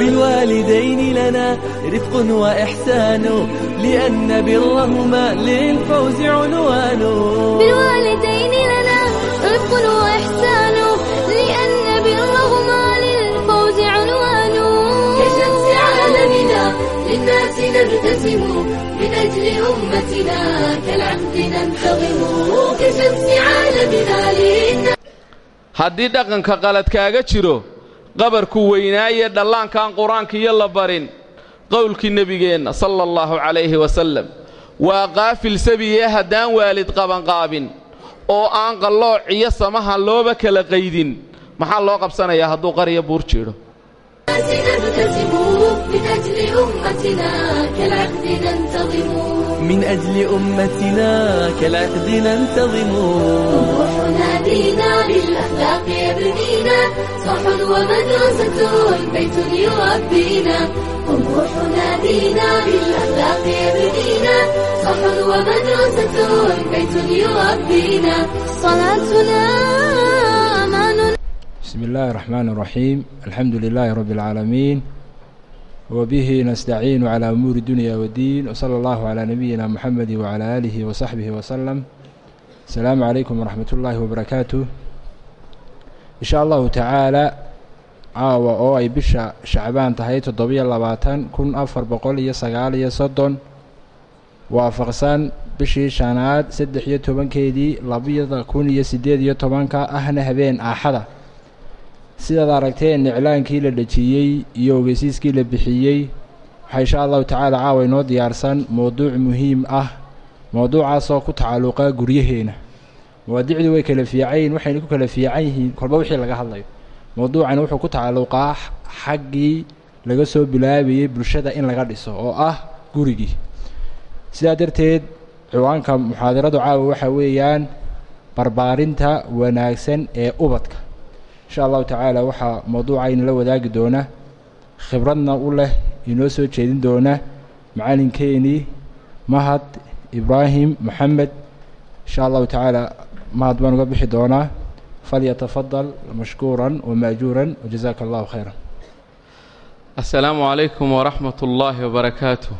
بالوالدين لنا رفق وإحسان لأن برهما للفوز عنوان بالوالدين لنا رفق وإحسان لأن برهما للفوز عنوان كشمس عالمنا للناس نبتسم من أجل أمتنا كالعهد ننتظم كشمس عالمنا للناس haddii dhaqanka qalad kaaga jiro qabarku weynaaye dhallaankan qur'aanka iyo la barin qowlkii nebigeenna sala allahu calayhi wasallam waa qaafil sabiye haddaan waalid qabanqaabin oo aan qalloociyo samaha looba kala qaydin. Maxaa loo qabsanayaa hadduu qariya buur jiidho من أجل أمتنا كالعهد ننتظم من أجل أمتنا كالعهد ننتظم روحنا دينا بالأخلاق يبنينا صاح ومدرسة بيت يربينا روحنا دينا بالأخلاق يبنينا صاح ومدرسة بيت يربينا صلاتنا بسم الله الرحمن الرحيم الحمد لله رب العالمين وبه نستعين على أمور الدنيا والدين وصلى الله على نبينا محمد وعلى آله وصحبه وسلم السلام عليكم ورحمة الله وبركاته إن شاء الله تعالى caawa oo ay bisha shacbaan tahay toddobiyo labaatan kun afar boqol iyo sagaal iyo soddon waafaqsan bishii shanaad saddex iyo tobankeedii labiyada kun iyo siddeed iyo tobanka ahna habeen aaxada sidaad aragteen iclaankii la dhejiyey iyo ogeysiiskii la bixiyey waxaa insha allahu tacaala caawa inoo diyaarsan mowduuc muhiim ah mowduucaasoo ku tacalluqa guryaheena. Mawaadicdu way kala fiicayn waxayna ku kala fiican yihiin kolba wixii laga hadlayo. Mowduucani wuxuu ku tacalluqaa xaggii laga soo bilaabayey bulshada in laga dhiso oo ah gurigii sidaa darteed ciwaanka muxaadaradu caawa waxaa weeyaan barbaarinta wanaagsan ee ubadka insha allahu tacaala waxaa mowduucayna la wadaagi doona khibradna u leh inoo soo jeedin doona macalinkeenii mahad ibraahim moxamed insha allahu tacaala mahad baan uga bixi doonaa. Falyatafadal mashkuuran wamaajuuran wajazaaka allahu khayra asalaamu calaykum waraxmat ullaahi wbarakaatuh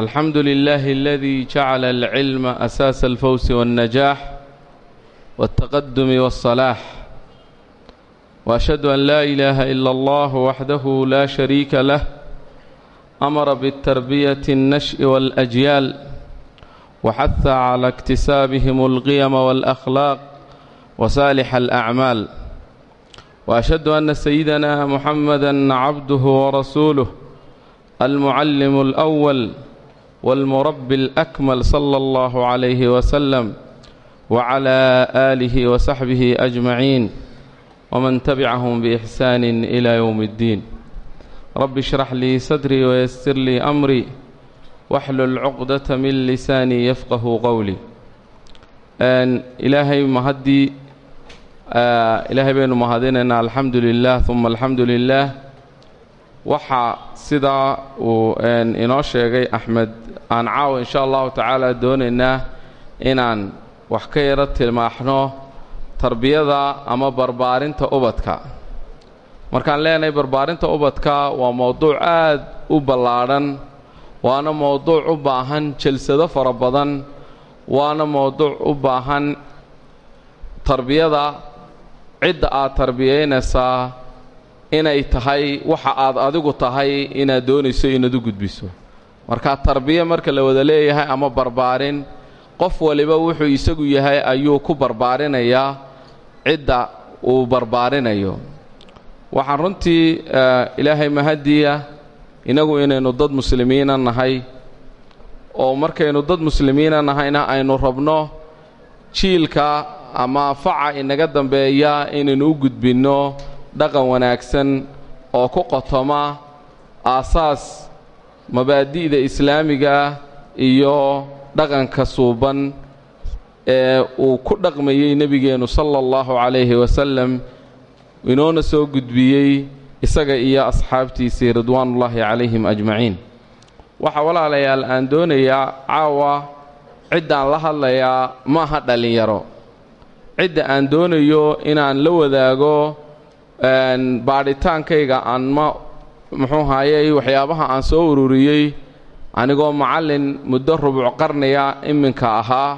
alxamdu lilaahi aladii jacala alcilma asaasa alfawsi waاnnajaax والتقدم والصلاح وأشهد أن لا إله إلا الله وحده لا شريك له أمر بالتربية النشء والأجيال وحث على اكتسابهم القيم والأخلاق وسالح الأعمال وأشهد أن سيدنا محمدا عبده ورسوله المعلم الأول والمربي الأكمل صلى الله عليه وسلم wacalaa aalihi wa saxbihi ajmaciin waman tabicahum biixsaanin ilaa yowmi ddiin rabbi ishrax lii sadrii wayasir lii amrii waxlul cuqdata min lisaanii yafqahu qowlii ilaahay mahaddii ilaahay baynu mahadinaynaa alxamdu lilaah uma alxamdu lilaah waxaa sidaa uu inoo sheegay axmed aan caawa inshaa allahu tacaala doonaynaa inaan wax ka yaro tilmaaxno tarbiyada ama barbaarinta ubadka. Markaan leenahay barbaarinta ubadka waa mowduuc aad u ballaadhan waana mowduuc u baahan jalsado fara badan waana mowduuc u baahan tarbiyada. Cidda aad tarbiyaynaysaa inay tahay waxa aad adigu tahay inaad doonayso inaad u gudbiso. Marka tarbiya marka la wada leeyahay ama barbaarin qof waliba wuxuu isagu yahay ayuu ku barbaarinayaa cidda uu barbaarinayo. Waxaan runtii ilaahay mahadiya inagu inaynu dad muslimiina nahay oo markaynu dad muslimiina nahayna aynu rabno jiilka ama faca inaga dambeeya inaynu u gudbinno dhaqan wanaagsan oo ku qotoma aasaas mabaadi'da islaamiga iyo dhaqanka suuban ee uu ku dhaqmayey nebigeennu sala allahu calayhi wasalam inoona soo gudbiyey isaga iyo asxaabtiisii ridwaanullaahi calayhim ajmaciin. Waxaa walaalayaal aan doonayaa caawa ciddaan la hadlayaa maaha dhallinyaro cidda aan doonayo inaan la wadaago baadhitaankayga aan ma muxuu haayey waxyaabaha aan soo ururiyey anigoo macallin muddo rubuc qarniga iminka ahaa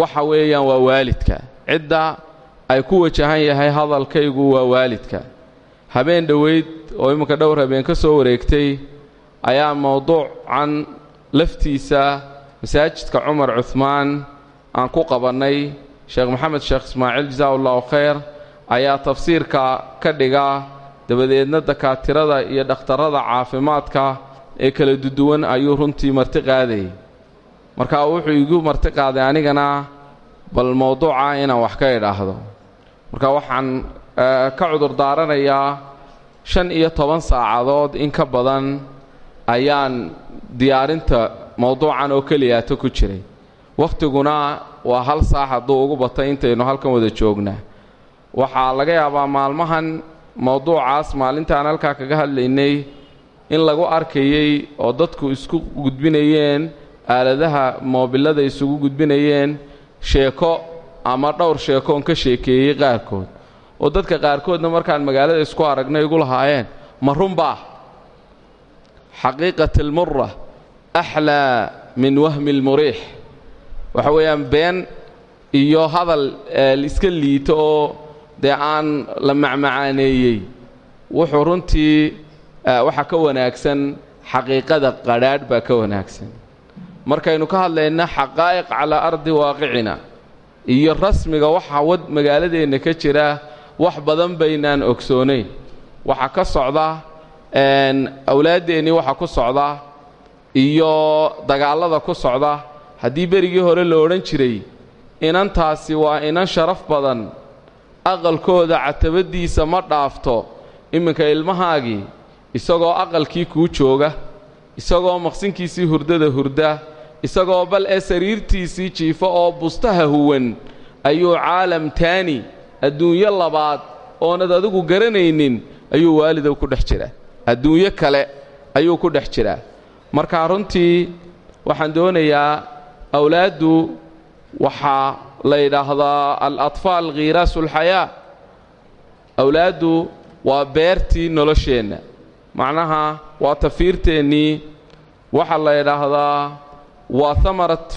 waxa weeyaan waa waalidka. Cidda ay ku wajahan yahay hadalkaygu waa waalidka. Habeen dhoweyd oo iminka dhowr habeen ka soo wareegtay ayaa mowduucan laftiisa masaajidka cumar cuhmaan aan ku qabannay. Sheekh maxamed sheekh ismaaciil jasaa allahu khayr ayaa tafsiirka ka dhiga dabadeedna dakaatirada iyo dhakhtarrada caafimaadka ee kala duduwan ayuu runtii marti qaadayay marka wuxuu igu marti qaaday anigana bal mowduuca inaan wax ka idhaahdo. Marka waxaan ka cudur daaranayaa shan iyo toban saacadood in ka badan ayaan diyaarinta mowduucan oo keliyaata ku jiray. Wakhtiguna waa hal saax hadduu ugu batay intaynu halkan wada joognaa. Waxaa laga yaabaa maalmahan mowduucaas maalintaan halkaa kaga hadlaynay in lagu arkayey oo dadku isku gudbinayeen aaladaha moobilada isugu gudbinayeen sheeko ama dhowr sheekoon ka sheekeeyey qaarkood. Oo dadka qaarkoodna markaan magaalada isku aragnay igu lahaayeen ma runbaa xaqiiqat almura axlaa min wahmi almuriix waxa weeyaan been iyo hadal iska liito oo dee aan la macmacaaneeyey wuxuu runtii waxa ka wanaagsan xaqiiqada qadhaadh baa ka wanaagsan. Markaynu ka hadlayna xaqaa'iq calaa ardi waaqicina iyo rasmiga waxa wad magaaladeenna ka jira wax badan baynaan ogsoonayn. Waxa ka socda awlaaddeennii waxa ku socda iyo dagaallada ku socda. Haddii berigii hore la odhan jiray inantaasi waa inan sharaf badan aqalkooda catabaddiisa ma dhaafto iminka ilmahaagii isagoo aqalkii kuu jooga isagoo maqsinkiisii hurdada hurda isagoo bal ee sariirtiisii jiifo oo bustaha huwan ayuu caalam taani adduunyo labaad oonad adigu garanaynin ayuu waalidow ku dhex jiraa. Adduunyo kale ayuu ku dhex jiraa. Marka runtii waxaan doonayaa awlaaddu waxaa la yidhaahdaa al-atfaal khiiraasulxayaa awlaaddu waa beertii nolosheenna macnaha waa tafiirteennii. Waxaa la yidhaahdaa waa hamarat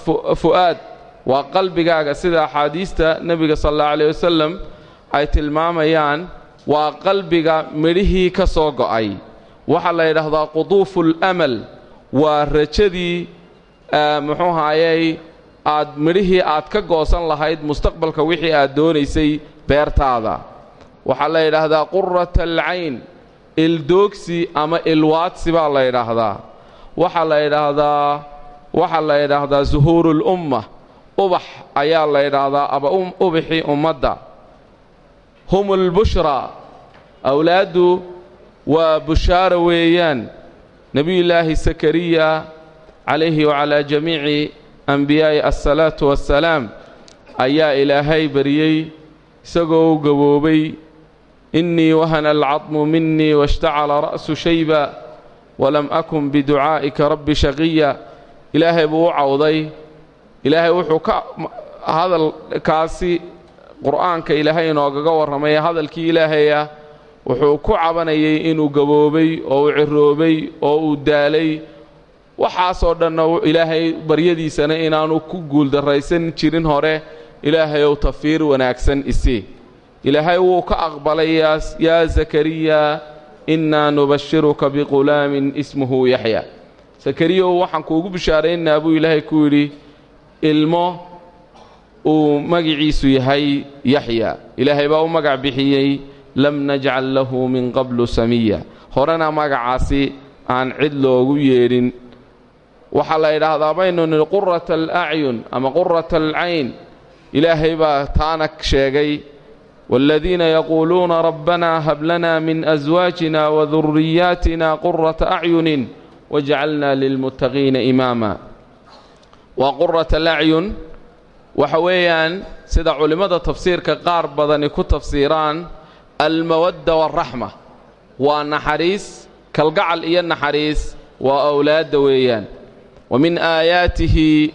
fu'aad. Waa qalbigaaga sida axaadiista nebiga sal allahu alayh wasalam ay tilmaamayaan waa qalbiga midhihii ka soo go'ay. Waxaa la yidhaahdaa quduufu alamal waa rajadii muxuu haayey aad midhihii aad ka goosan lahayd mustaqbalka wixii aad doonaysay beertaada. Waxaa la yidhaahdaa qurata alcayn ildoogsi ama ilwaadsi baa la yidhaahdaa. Waxaa la yidhaahdaa waxaa la yidhaahdaa suhuurulumma ubax ayaa la yidhaahdaa aba ubaxii ummadda. Hum ulbushraa awlaaddu waa bushaara weeyaan. Nebiyullaahi sakariya calayhi wacalaa jamiici ambiyaa'i assalaatu wassalaam ayaa ilaahay bariyey isagoo u gaboobay innii wahana alcadmu minii washtacala ra'su shayba walam akun biducaa'ika rabbi shaqiya ilaahay buu u cawday. Ilaahay wuxuu ka hadalkaasi qur'aanka ilaahay inoogaga warramay hadalkii ilaahaya wuxuu ku cabanayay inuu gaboobay oo uu ciroobay oo uu daalay. Waxaasoo dhanna ilaahay baryadiisana inaanu ku guuldarraysan jirin hore. Ilaahayow tafiir wanaagsan isii ilaahay wuu ka aqbalay yaa zakariya innaa nubashiruka biqulaamin ismuhu yaxya sakariyaw waxaan kuugu bishaaraynaa buu ilaahay ku yidhi ilmo uu magiciisu yahay yaxya ilaahay baa u magac bixiyey lam najcal lahu min qablu samiya. Horena magacaasi aan cid loogu yeedhin. Waxaa la yidhaahdaa baynu nidhi qurata alacyun ama qurata alcayn ilaahay baa taana sheegay yaquuluuna rabbanaa hab lanaa min aswaajina waduriyaatina qurata acyunin wajcalnaa lilmuttaqiina imaama waa qurata alacyun waxa weeyaan sida culimmada tafsiirka qaar badani ku tafsiiraan almawadda waaraxma waa naxariis kalgacal iyo naxariis waa awlaadda weeyaan wa min aayaatihi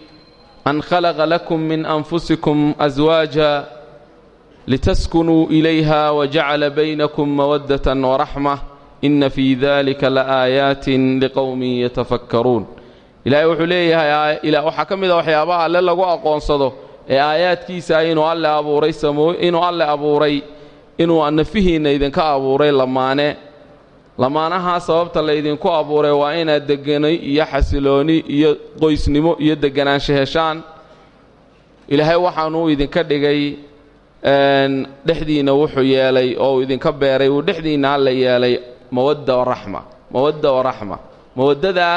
an khalaqa lakum min anfusikum aswaaja litaskunuu ilayha wajacala baynakum mawaddatan waraxma inna fii dalika laaayaatin liqowmin yatafakkaruun ilaahay wuxuu leeyahay waxaa ka mid a waxyaabaha alle lagu aqoonsado ee aayaadkiisa inuu alle abuuray inuu alle abuuray inuu nafihiinna idinka abuuray lamaane lamaanahaa sababta laydinku abuuray waa inaad deganay iyo xasilooni iyo qoysnimo iyo deganaansho heshaan ilaahay waxaanuu idinka dhigay dhexdiinna wuxuu yeelay oo uu idinka beeray uu dhexdiinna alla yeelay mawadda waraxma mawadda waraxma mawaddada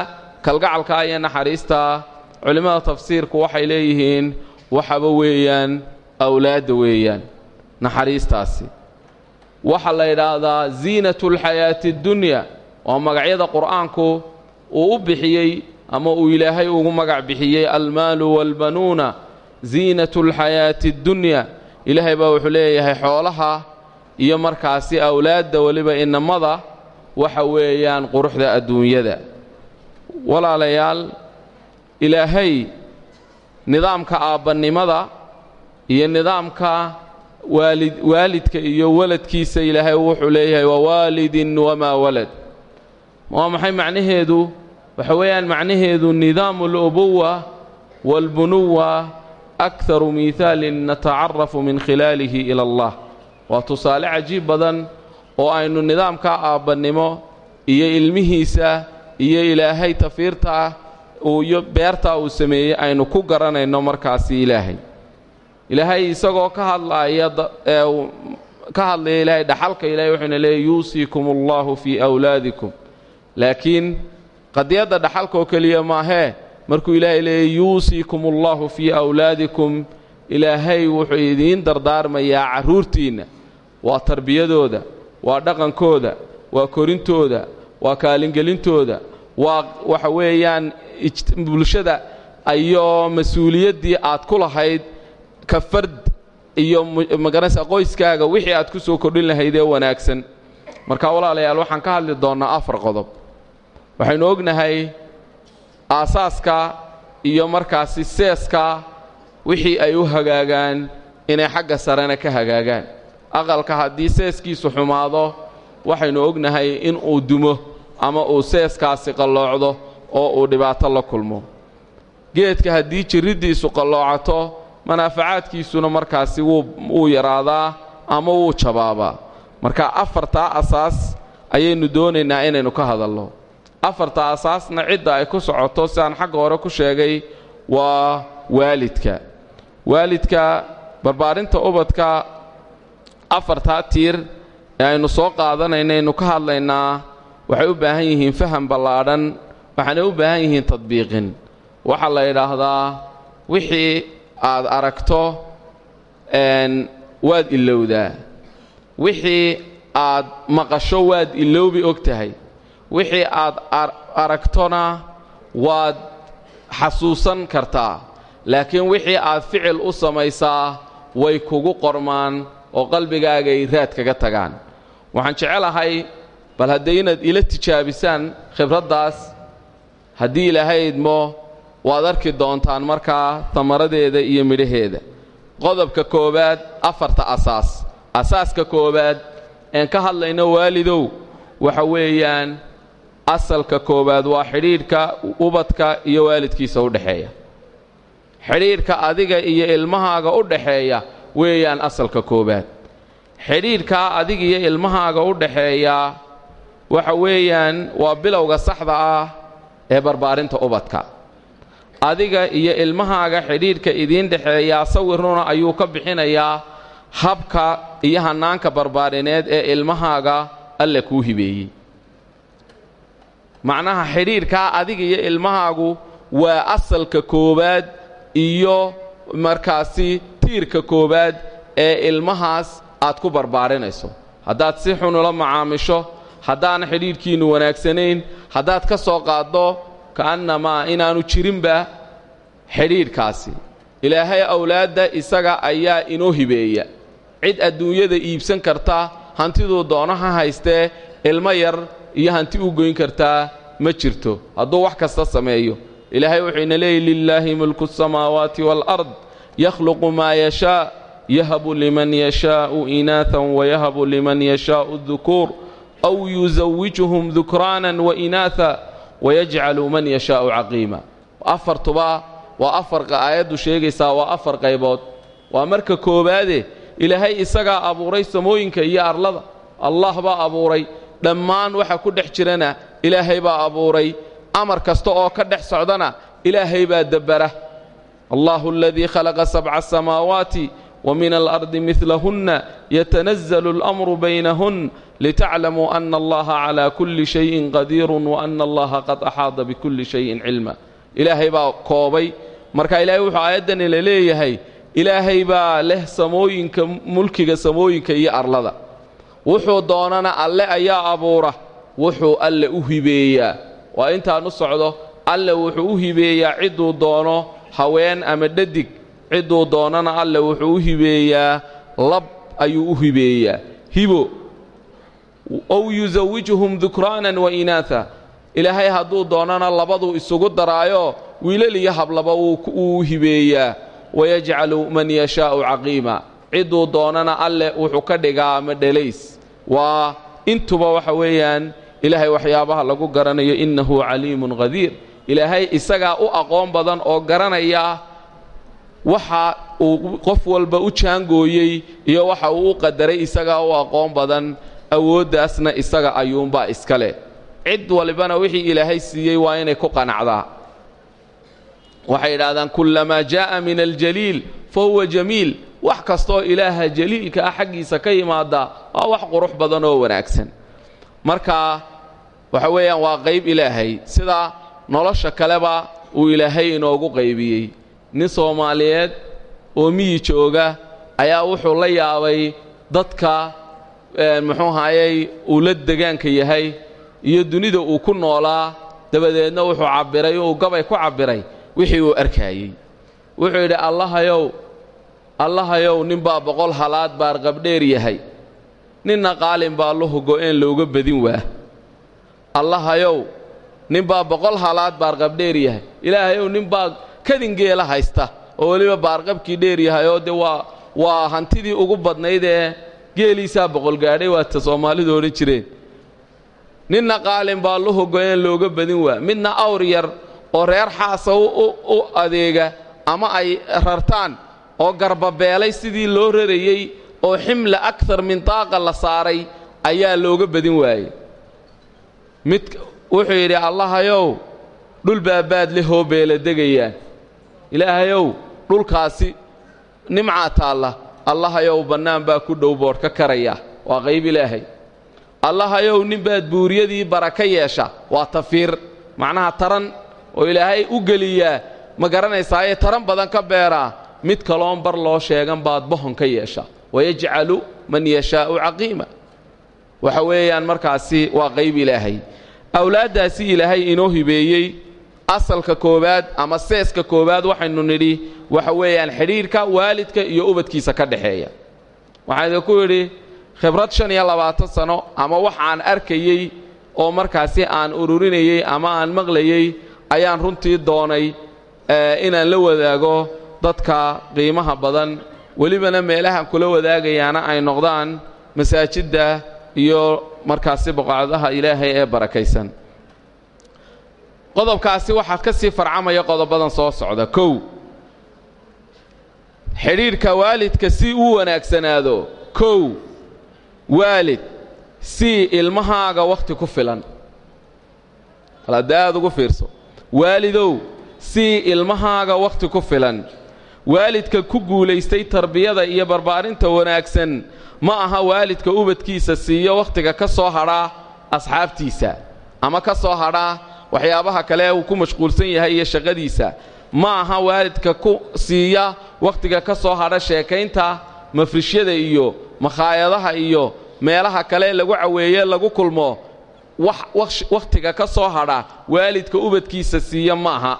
kalgacalka iyo naxariista culimmada tafsiirku waxay leeyihiin waxaba weeyaan awlaadda weeyaan naxariistaasi. Waxaa la yidhaahdaa ziinatu lxayaati addunya waa magacyada qur'aanku uu u bixiyey ama uu ilaahay ugu magac bixiyey almaalu waalbanuuna ziinatu lxayaati addunya ilaahay baa wuxuu leeyahay xoolaha iyo markaasi awlaadda weliba inamada waxa weeyaan quruxda adduunyada. Walaalayaal ilaahay nidaamka aabbannimada iyo nidaamka waalid waalidka iyo waladkiisa ilaahay wuxuu leeyahay wawaalidin wamaa walad. Waa maxay macnaheedu? Waxa weeyaan macnaheedu nidaamu alubuwa waalbunuwa akharu miihaalin natacarafu min khilaalihi ila allah waa tusaale cajiib badan oo aynu nidaamka aabbannimo iyo ilmihiisa iyo ilaahay tafiirta iyo beerta uu sameeyey aynu ku garanayno markaasi ilaahay ilaahay isagoo ka hadlaaya ka hadlaya ilaahay dhaxalka ilahay wuxuuna leeyay yuusiikum allahu fii awlaadikum laakiin qadiyadda dhaxalkaoo keliya maahee markuu ilaahay leeyay yuusiikum allahu fii awlaadikum. Ilaahay wuxuu idiin dardaarmayaa carruurtiinna waa tarbiyadooda waa dhaqankooda waa korintooda waa kaalingelintooda waa waxa weeyaan bulshada iyo mas'uuliyaddii aad ku lahayd ka fard iyo magaranaysa qoyskaaga wixii aad ku soo kordhin lahayd ee wanaagsan. Marka walaalayaal waxaan ka hadli doonnaa afar qodob. Waxaynu ognahay aasaaska iyo markaasi seeska wixii ay u hagaagaan inay xagga sarena ka hagaagaan. Aqalka haddii seeskiisu xumaado waxaynu ognahay in uu dumo ama uu seeskaasi qalloocdo oo uu dhibaato la kulmo. Geedka haddii jirriddiisu qalloocato manaafacaadkiisuna markaasi wuu yaraadaa ama wuu jabaabaa. Marka afartaa asaas ayaynu doonaynaa inaynu ka hadalno afarta asaasna cidda ay ku socoto sidaan xagga hore ku sheegay waa waalidka. Waalidka barbaarinta ubadka afartaa tiir ee aynu soo qaadanaynaaynu ka hadlaynaa waxay u baahan yihiin faham ballaadhan waxaanay u baahan yihiin tadbiiqin. Waxaa la yidhaahdaa wixii aad aragto waad ilowdaa. Wixii aad maqasho waad iloobi og tahay wixii aad aragtona waad xasuusan kartaa. Laakiin wixii aad ficil u samaysaa way kugu qormaan oo qalbigaagay raad kaga tagaan. Waxaan jecelahay bal haddee inaad ila tijaabisaan khibraddaas haddii ilaahay idmo waad arki doontaan markaa tamaradeeda iyo midhaheeda. Qodobka koowaad afarta asaas. Asaaska koowaad een ka hadlayno waalidow waxa weeyaan asalka koowaad waa xidhiidhka ubadka iyo waalidkiisa u dhexeeya xidhiidhka adiga iyo ilmahaaga u dhaxeeya weeyaan asalka koowaad. Xidhiidhkaa adiga iyo ilmahaaga u dhaxeeya waxa weeyaan waa bilowga saxda ah ee barbaarinta ubadka. Adiga iyo ilmahaaga xidhiidhka idiin dhexeeyaa sawirnuna ayuu ka bixinayaa habka iyo hannaanka barbaarineed ee ilmahaaga alle kuu hibeeyey macnaha xidhiidhkaa adiga iyo ilmahaagu waa asalka koowaad iyo markaasi tiirka koowaad ee ilmahaas aad ku barbaarinayso. Haddaad si xun ula macaamisho haddaana xidhiidhkiinnu wanaagsanayn haddaad ka soo qaaddo ka'annamaa inaannu jirinba xidhiidhkaasi. Ilaahay awlaadda isaga ayaa inoo hibeeya. Cid adduunyada iibsan karta hantiduu doono ha haystee ilmo yar iyo hanti u goyn kartaa ma jirto. Hadduu wax kasta sameeyo ilaahay wuxuu ina leeyahy lilaahi mulku asamaawaati waalard yakhluqu maa yashaa yahabu liman yashaa'u inaathan wayahabu liman yashaa'u dukuur aw yusawijuhum dukraanan wainaatha wayajcalu man yashaa'u caqiima. Afartuba waa afar aayaddu sheegaysaa waa afar qaybood. Waa marka koowaade ilaahay isagaa abuuray samooyinka iyo arlada. Allah baa abuuray dhammaan waxa ku dhex jirana ilaahay baa abuuray. Amar kasta oo ka dhex socdana ilaahay baa dabbara. Allahu aladii khalaqa sabca asamaawaati wa min alardi midlahunna yatanazlu اlamru baynahun litaclamuu ana allaha calaa kulli shayin qadiirun wa ana allaha qad axaada bikulli shayin cilma. Ilaahay baa koobay. Marka ilaahay wuxuu aayaddani leeyahay ilaahay baa leh samooyinka mulkiga samooyinka iyo arlada wuxuu doonana alle ayaa abuura. Wuxuu alle u hibeeyaa. Waa intaan u socdo alle wuxuu u hibeeyaa cidduu doono haween ama dhadig. Cidduu doonana alle wuxuu u hibeeyaa lab ayuu u hibeeyaa. Hibo. Ow yusawijuhum dukraanan wa inaatha. Ilaahay hadduu doonana labaduu isugu daraayo wiilal iyo hablaba wuu hibeeyaa. Wayajcalu man yashaa'u caqiima cidduu doonana alle wuxuu ka dhigaa ama dhelays waa intuba waxa weeyaan ilaahay waxyaabaha lagu garanayo innahu caliimun qadiir. Ilaahay isagaa u aqoon badan oo garanaya waxa uu qof walba u jaangooyey iyo waxa uu u qadaray isagaa u aqoon badan awooddaasna isaga ayuunbaa iska leh. Cid walibana wixii ilaahay siiyey waa inay ku qanacdaa waxay yidhahdaan kullamaa jaa'a min aljaliil fa huwa jamiil. Wax kastooo ilaaha jaliilka ah xaggiisa ka yimaada waa wax qurux badan oo wanaagsan. Marka waxa weeyaan waa qayb ilaahay. Sida nolosha kaleba uu ilaahay inoogu qaybiyey. Nin soomaaliyeed oo miyi jooga ayaa wuxuu la yaabay dadka muxuu hayey uu la degaanka yahay iyo dunida uu ku noolaa. Dabadeedna wuxuu cabbiray uu gabay ku cabbiray wixii uu arkaayey. Wuxuu yidhi allahayow allahayow ninbaa boqol halaad baar qabdheer yahay. Ninna qaalin baa luhu go-een looga badin waa allahayow ninbaa boqol halaad baar qabdheer yahay. Ilaahayow ninbaa kadingeela haysta oo weliba baarqabkii dheer yahay oo dee waa waa hantidii ugu badnayd ee geeliisaa boqol gaadhay waata soomaalidu odhan jireen. Ninna qaalin baa luhu go-een looga badin waa midna awr yar oo reer xaasa u adeega ama ay rartaan oo garbabeelay sidii loo rarayey oo ximla akar min daaqa la saaray ayaa looga badin waayey. Mid wuxuu yidhi allahayow dhul baabaad lehoo beela degayaan. Ilaahayow dhulkaasi nimcaa taalla. Allahayow bannaan baa ku dhow boodh ka karaya. Waa qayb ilaahay. Allahayow ninbaad buuriyadii baraka yeesha. Waa tafiir. Macnaha taran oo ilaahay u geliyaa ma garanaysaaye taran badan ka beeraa mid kaloon bar loo sheegan baad bohon ka yeesha. Wayajcalu man yashaa'u caqiima. Waxa weeyaan markaasi waa qayb ilaahay. Awlaaddaasi ilaahay inoo hibeeyey asalka koowaad ama seeska koowaad waxaynu nidhi waxa weeyaan xidhiidhka waalidka iyo ubadkiisa ka dhexeeya waxaan idinku yidhi khibrad shan iyo labaatan sano ama wax aan arkayey oo markaasi aan ururinayey ama aan maqlayey ayaan runtii doonay inaan la wadaago dadka qiimaha badan. Welibana meelahan kula wadaagayaana ay noqdaan masaajidda iyo markaasi boqocadaha ilaahay ee barakaysan. Qodobkaasi waxaa ka sii farcamaya qodobadan soo socda. Kow xidhiidhka waalidka si uu wanaagsanaado. Kow waalid sii ilmahaaga wakhti ku filan. Haladaad ugu fiirso waalidow sii ilmahaaga wakhti ku filan. Waalidka ku guulaystay tarbiyada iyo barbaarinta wanaagsan ma aha waalidka ubadkiisa siiyo wakhtiga ka soo hadhaa asxaabtiisa ama ka soo hadhaa waxyaabaha kale uu ku mashquulsan yahay iyo shaqadiisa. Ma aha waalidka ku siiya wakhtiga ka soo hadha sheekaynta mafrishyada iyo makhaayadaha iyo meelaha kale lagu caweeye lagu kulmo wakhtiga ka soo hadha waalidka ubadkiisa siiya ma aha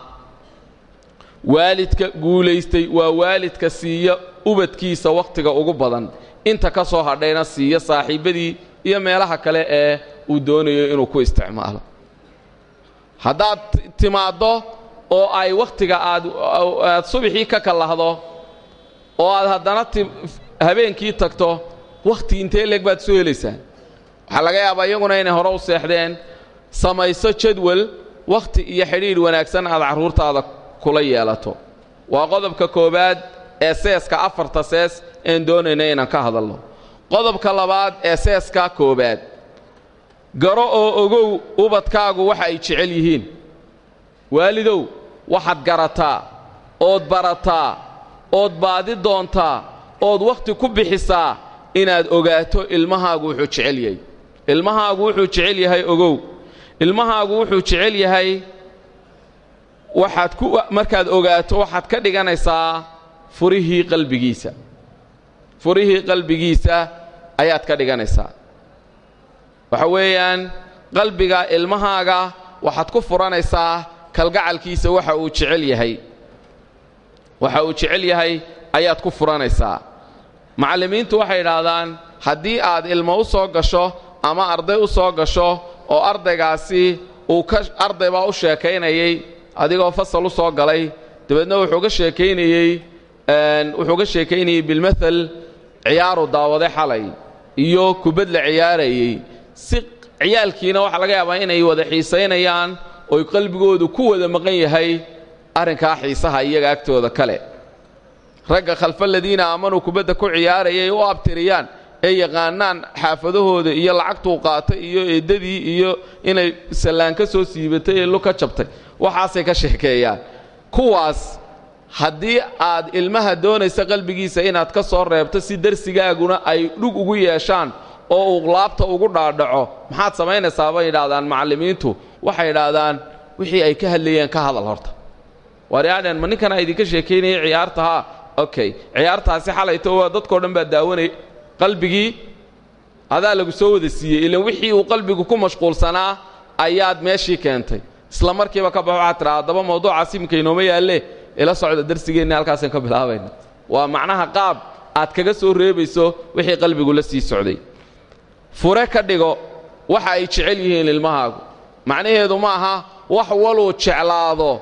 waalidka guulaystay waa waalidka siiya ubadkiisa wakhtiga ugu badan. Inta ka soo hadhayna siiya saaxiibbadii iyo meelaha kale ee uu doonayo inuu ku isticmaalo. Haddaad timaaddo oo ay wakhtiga aad aad subaxii ka kallahdo oo aad haddana habeenkii tagto wakhti intee leeg baad soo helaysaa waxaa laga yaabaa iyaguna inay hore u seexdeen samayso jadwal wakhti iyo xidhiidh wanaagsan aad carruurtaada kula yeelato. Waa qodobka koowaad ee seeska afarta sees een doonayna inaan ka hadalno. Qodobka labaad ee seeska koowaad garo oo ogow ubadkaagu waxa ay jecel yihiin. Waalidow waxaad garataa ood barataa ood baadi doontaa ood wakhti ku bixisaa inaad ogaato ilmahaagu wuxuu jecel yahay ilmahaagu wuxuu jecel yahay ogow. Ilmahaagu wuxuu jecel yahay waxaad ku markaad ogaato waxaad ka dhiganaysaa furihii qalbigiisa. Furihii qalbigiisa ayaad ka dhiganaysaa. Waxa weeyaan qalbiga ilmahaaga waxaad ku furanaysaa kalgacalkiisa waxa uu jecel yahay. Waxa uu jecel yahay ayaad ku furanaysaa. Macallimiintu waxay idhaahdaan haddii aad ilmo u soo gasho ama arday u soo gasho oo ardaygaasi uu ka arday baa u sheekaynayay adigoo fasal u soo galay. Dabeedna wuxuu ga sheekaynayey wuxuu ga sheekaynayey bilmathal ciyaaru daawade xalay iyo kubad la ciyaarayey. Si ciyaalkiina waxaa laga yaabaa inay wada xiisaynayaan oy qalbigoodu ku wada maqan yahay arrinkaa xiisaha iyaga agtooda kale. Ragga khalfaladiina aamanuu kubadda ku ciyaarayay u abtiriyaan ee yaqaanaan xaafadahooda iyo lacagtuu qaatay iyo eeddadii iyo inay sallaan ka soo siibatay ee luka jabtay. Waxaasay ka sheekeeyaan. Kuwaas haddii aad ilmaha doonaysa qalbigiisa inaad ka soo reebto si darsigaaguna ay dhug ugu yeeshaan oo uu laabta ugu dhaadhaco maxaad samaynaysaa bay idhaahdaan macallimiintu. Waxay idhaahdaan wixii ay ka hadlayeen ka hadal horta. Waaryaadhen ma ninkanaa idinka sheekaynayay ciyaarta haa. Okay ciyaartaasi xalayto waa dadkao dhan baa daawanay qalbigii adaa lagu soo wada siiyey ilan wixii uu qalbigu ku mashquulsanaa ayaad meeshii keentay. Isla markiiba ka baxo waxaad tidhaa haddaba mawduucaas iminka inooma yaalle ila socda darsigeenni halkaasaan ka bilaabayna. Waa macnaha qaab aad kaga soo reebayso wixii qalbigu la sii socday. Fure ka dhigo waxa ay jecel yihiin ilmahaagu. Macnaheedu ma aha wax waluu jeclaado.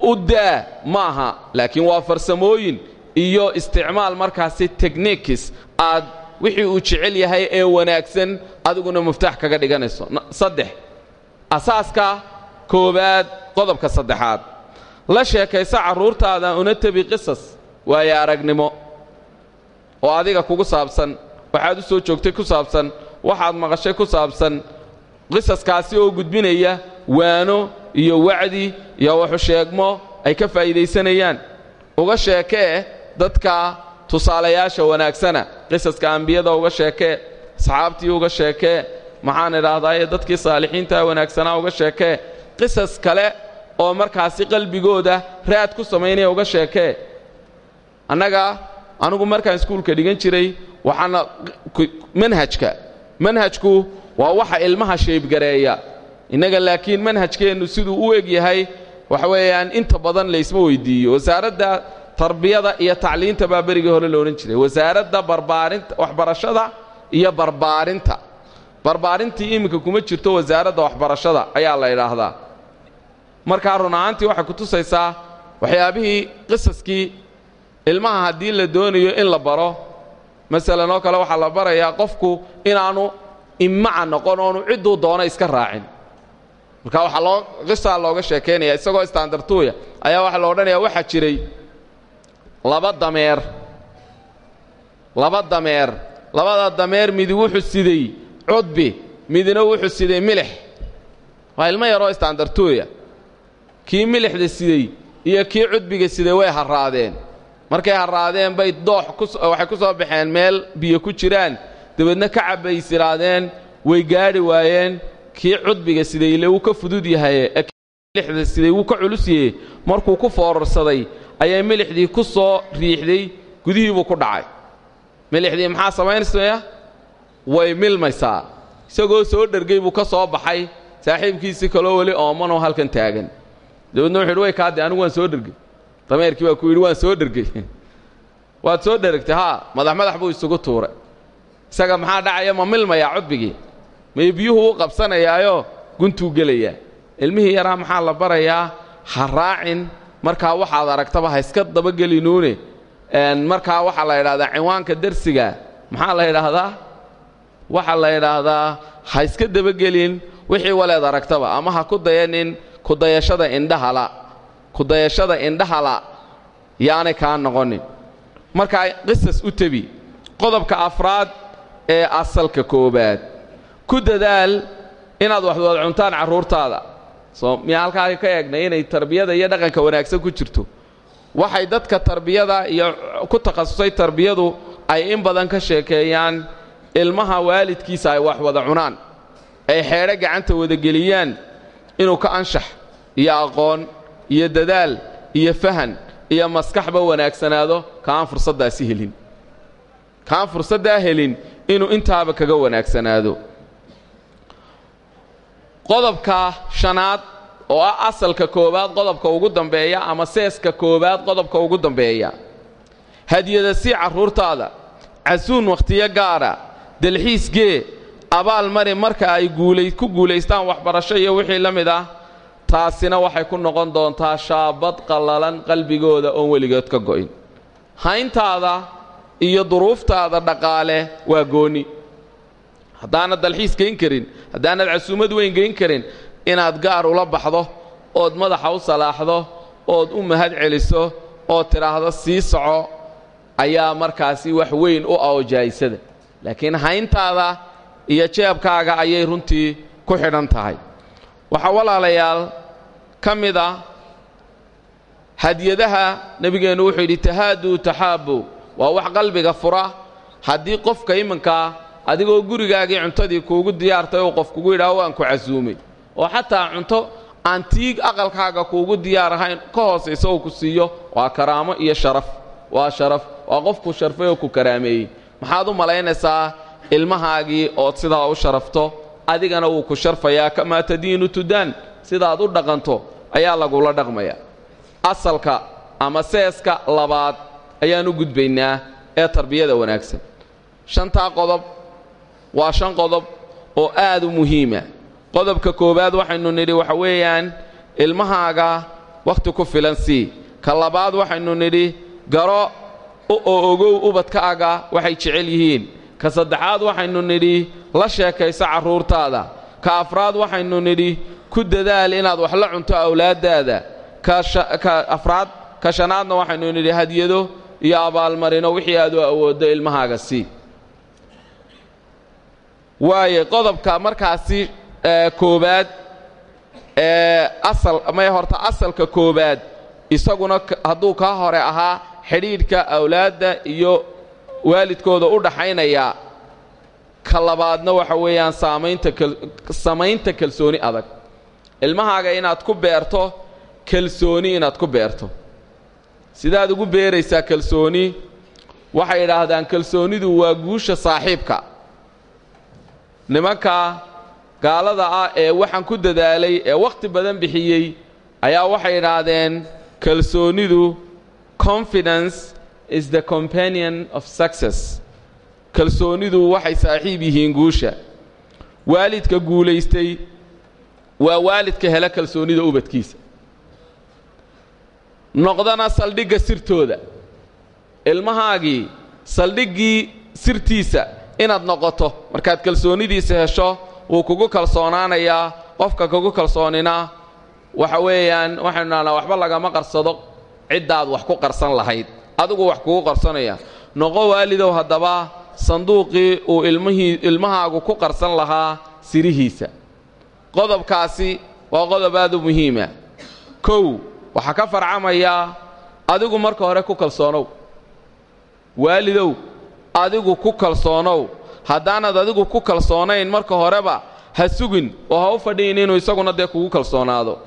U daa ma aha laakiin waa farsamooyin iyo isticmaal markaasi techniques aad wixii uu jecel yahay ee wanaagsan adiguna muftaax kaga dhiganayso. Saddex. Asaaska koowaad qodobka saddexaad. La sheekayso carruurtaada una tebi qisas waayo aragnimo oo adiga kugu saabsan waxaad u soo joogtay ku saabsan waxaad maqashay ku saabsan qisaskaasi oo gudbinaya waano iyo wacdi iyo waxu sheegmo ay ka faa'iidaysanayaan. Uga sheekee dadka tusaalayaasha wanaagsana qisaska ambiyada uga sheekee asxaabtii uga sheekee maxaan idhaahdaaye dadkii saalixiinta wanaagsanaa uga sheekee qisas kale oo markaasi qalbigooda raad ku samaynaya uga sheekee annaga anigu markaan iskuulka dhigan jiray waxaana manhajka manhajku waa waxa ilmaha shaybgareeya innaga laakiin manhajkeennu siduu u eg yahay waxa weeyaan inta badan laysma weyddiiyo wasaaradda tarbiyada iyo tacliinta baa berigii hore la odhan jiray. Wasaaradda barbaarinta waxbarashada iyo barbaarinta. Barbaarintii iminka kuma jirto wasaaradda waxbarashada ayaa la idhaahdaa markaa run ahaantii waxay ku tusaysaa waxyaabihii qisaskii ilmaha haddii la doonayo in la baro masalan oo kale waxaa la barayaa qofku inaanu immaca noqon oonu cidduu doono iska raacin. Marka waxaa loo qisaa looga sheekaynaya isagoo istaandartuuya ayaa waxaa la odhanayaa waxaa jiray laba dameer. Laba dameer. Labada dameer midi wuxuu siday cudbi midina wuxuu siday milix. Waa ilmo yaroo istaandartuuya kii milixda siday iyo kii cudbiga siday way harraadeen. Markay harraadeen bay doox waxay ku soo baxeen meel biyo ku jiraan. Dabeedna ka cabbays idhaahdeen way gaadhi waayeen. Kii cudbiga siday ile wuu ka fudud yahaye milixda siday wuu ka culus yahe markuu ku foorarsaday ayay milixdii ku soo riixday gudihiibuu ku dhacay. Milixdii maxaa samaynaysaa way milmaysaa. Isagoo soo dhergay buu ka soo baxay saaxiibkiisii kaloo weli oomanoo halkan taagan. Dabeedna wuxu yidhi way kaadde anigu waan soo dhergey dameerkii baa ku yidhi waan soo dhergey waad soo dheragtay haa madax madax buu isugu tuuray. Isaga maxaa dhacaya? Ma milmayaa cudbigii. May biyuhu u qabsanayaayoo guntuu gelayaa. Ilmihii yaraa maxaa la barayaa? Ha raacin markaa waxaad aragtaba ha iska dabagelinuune markaa waxaa la yidhahdaa cinwaanka dersiga maxaa la yidhaahdaa? Waxaa la yidhaahdaa ha iska dabagelin wixii waleed aragtaba ama ha ku dayanin kudayashada indhahala kudayashada indhahala yaanay kaa noqonin. Markaa qisas u tebi qodobka afraad ee asalka koobaad ku dadaal inaad wax wada cuntaan carruurtaada soo miyaa halkaa ka eegnay inay tarbiyada iyo dhaqanka wanaagsan ku jirto. Waxay dadka tarbiyada iyo ku takhasusay tarbiyadu ay in badan ka sheekeeyaan ilmaha waalidkiisa ay wax wada cunaan ay xeedho gacanta wadageliyaan inuu ka anshax iyo aqoon iyo dadaal iyo fahan iyo maskaxba wanaagsanaado kaaan fursaddaasi helin. Kaaan fursaddaa helin inuu intaaba kaga wanaagsanaado qodobka shanaad oo ah asalka koowaad qodobka ugu dambeeya ama seeska koowaad qodobka ugu dambeeya. Hadiyada sii carruurtaada casuun wakhtiyo gaara dalxiis gee abaal mari marka ay ku guulaystaan waxbarasho iyo wixii la mid ah taasina waxay ku noqon doontaa shaabad qallalan qalbigooda oon weligeed ka go'in. Hayntaada iyo duruuftaada dhaqaale waa gooni haddaanad dalxiis geyn karin haddaanad casuumad weyn geyn karin inaad gaar ula baxdo ood madaxa u salaaxdo ood u mahad celiso ood tidhaahdo sii soco ayaa markaasi wax weyn u ah oo jaa'isada laakiin hayntaada iyo jeebkaaga ayay runtii ku xidhan tahay. Waxaa walaalayaal ka mid ah hadiyadaha nebigeennu wuxuu yidhi tahaaduu taxaabow waa wax qalbiga fura. Haddii qofka iminkaa adigoo gurigaagii cuntadii kuugu diyaartay uu qof kugu yidhaaho waan ku casuumay oo xataa cunto aan tiig aqalkaaga kuugu diyaar ahayn ka hoosaysa uu ku siiyo waa karaamo iyo sharaf. Waa sharaf. Waa qofku sharfay oo ku karaameeyey. Maxaad u malaynaysaa ilmahaagii ood sidaa u sharafto? Adigana wuu ku sharfayaa kamaa tadiinu tudaan sidaad u dhaqanto ayaa lagula dhaqmaya. Asalka ama seeska labaad ayaan u gudbaynaa ee tarbiyada wanaagsan. Shantaa qodob waa shan qodob oo aad u muhiima. Qodobka koowaad waxaynu nidhi waxa weeyaan ilmahaaga wakhti ku filan sii. Ka labaad waxaynu nidhi garo oo ogow ubadkaaga waxay jecel yihiin. Ka saddexaad waxaynu nidhi la sheekayso carruurtaada ka afraad waxaynu nidhi ku dadaal inaad wax la cunto awlaaddaada. Ka afraad ka shanaadna waxaynu nidhi hadyado iyo abaalmarino wixii aad u awooddo ilmahaaga sii waaye qodobka markaasi koobaad ee asal may horta asalka koobaad isaguna hadduu kaa hore ahaa xidhiidhka awlaadda iyo waalidkooda u dhaxaynaya ka labaadna waxa weeyaan samaynta kalsooni adag. Ilmahaaga inaad ku beerto kalsooni inaad ku beerto. Sidaad ugu beeraysaa kalsooni waxay idhaahdaan kalsoonidu waa guusha saaxiibka nimanka gaalada ah ee waxaan ku dadaalay ee wakhti badan bixiyey ayaa waxay idhaahdeen kalsoonidu confidence is the companion of success. Kalsoonidu waxay saaxiib yihiin guusha. Waalidka guulaystay waa waalidka hela kalsoonida ubadkiisa. Noqdana saldhigga sirtooda. Ilmahaagii saldhiggii sirtiisa inaad noqoto. Markaad kalsoonidiisa hesho wuu kugu kalsoonaanayaa qofka kugu kalsoonina waxa weeyaan waxaynu dhahnaa waxba lagama qarsado ciddaad wax ku qarsan lahayd. Adigu wax kugu qarsanaya. Noqo waalidow haddaba sanduuqii uu ilmihii ilmahaagu ku qarsan lahaa sirihiisa. Qodobkaasi waa qodob aad u muhiima. Kow waxaa ka farcamayaa adigu marka hore ku kalsoonow. Waalidow adigu ku kalsoonow. Haddaanad adigu ku kalsoonayn marka horeba ha sugin oo ha u fadhiyin inuu isaguna dee kugu kalsoonaado.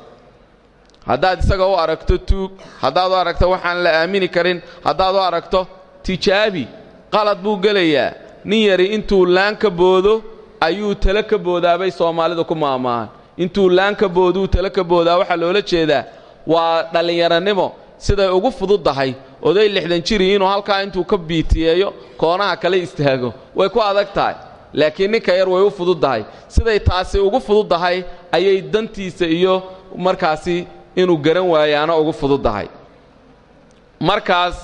Haddaad isaga u aragto tuug haddaad u aragto waxaan la aamini karin haddaad u aragto tijaabi qalad buu gelayaa. Nin yari intuu laan ka boodo ayuu tale ka boodaabay soomaalida ku maamaahan intuu laan ka booduu tale ka boodaa waxaa loola jeedaa waa dhallinyaranimo siday ugu fududdahay oday lixdan jiri inuu halkaa intuu ka biitiyeeyo koonaha kale istaago. Way ku adag tahay laakiin ninka yar way u fududdahay siday taasi ugu fududdahay ayay dantiisa iyo markaasi inuu garan waayaana ugu fududdahay markaas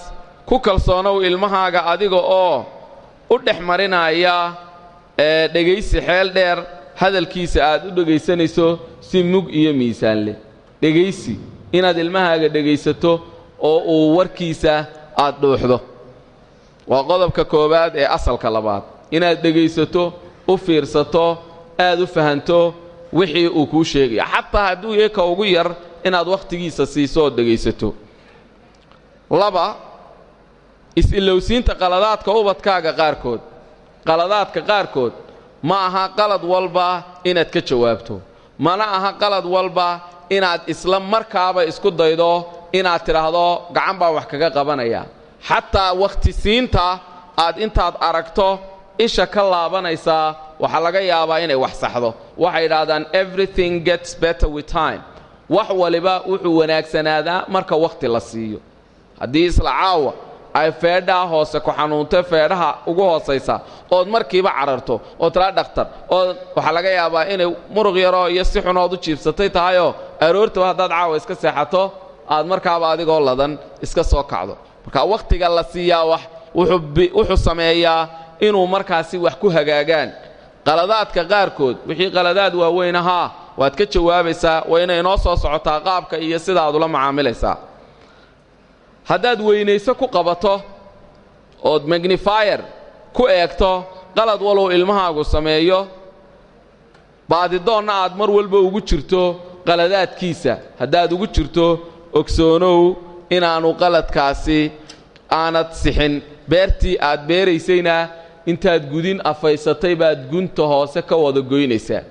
ku kalsoonow ilmahaaga adiga oo u dhex marinaya ee dhegaysi xeel dheer hadalkiisa aad u dhegaysanayso si mug iyo miisaan leh. Dhegaysi inaad ilmahaaga dhegaysato oo uu warkiisa aad dhuuxdo. Waa qodobka koowaad ee asalka labaad. Inaad dhegaysato u fiirsato aad u fahanto wixii uu kuu sheegaya. Xataa hadduu yahay ugu yar inaad wakhtigiisa siiso ood dhegaysato. Laba is-ilowsiinta qaladaadka ubadkaaga qaarkood. Qaladaadka qaarkood ma aha qalad walba inaad ka jawaabto. Mana aha qalad walba inaad isla markaaba isku daydo inaad tidhaahdo gacan baa wax kaga qabanaya. Xataa wakhti siinta aad intaad aragto isha ka laabanaysaa waxaa laga yaabaa inay wax saxdo. Waxay idhaahdaan everything gets better with time. Wax waliba wuxuu wanaagsanaadaa marka wakhti la siiyo. Haddii isla caawa ay feedhaa hoose ku xanuunto feedhaha ugu hoosaysa ood markiiba cararto oo tala dhakhtar oo waxaa laga yaabaa inay muruq yaroo iyo si xunood u jiibsatay tahayoo aroortaba haddaad caawa iska seexato aad markaaba adigoo ladan iska soo kacdo. Marka wakhtiga la siiyaa wax wuxuu sameeyaa inuu markaasi wax ku hagaagaan. Qaladaadka qaarkood wixii qaladaad waaweyn ahaa waad ka jawaabaysaa waa inay inoo soo socotaa qaabka iyo sida aad ula macaamilaysaa. Haddaad weynayso ku qabato ood magnifier ku eegto qalad walow ilmahaagu sameeyo baadidoonna aad mar walba ugu jirto qaladaadkiisa. Haddaad ugu jirto ogsoonow inaannu qaladkaasi aanad sixin. Beertii aad beeraysayna intaad gudin afaysatay baad gunta hoose ka wada goynaysaa.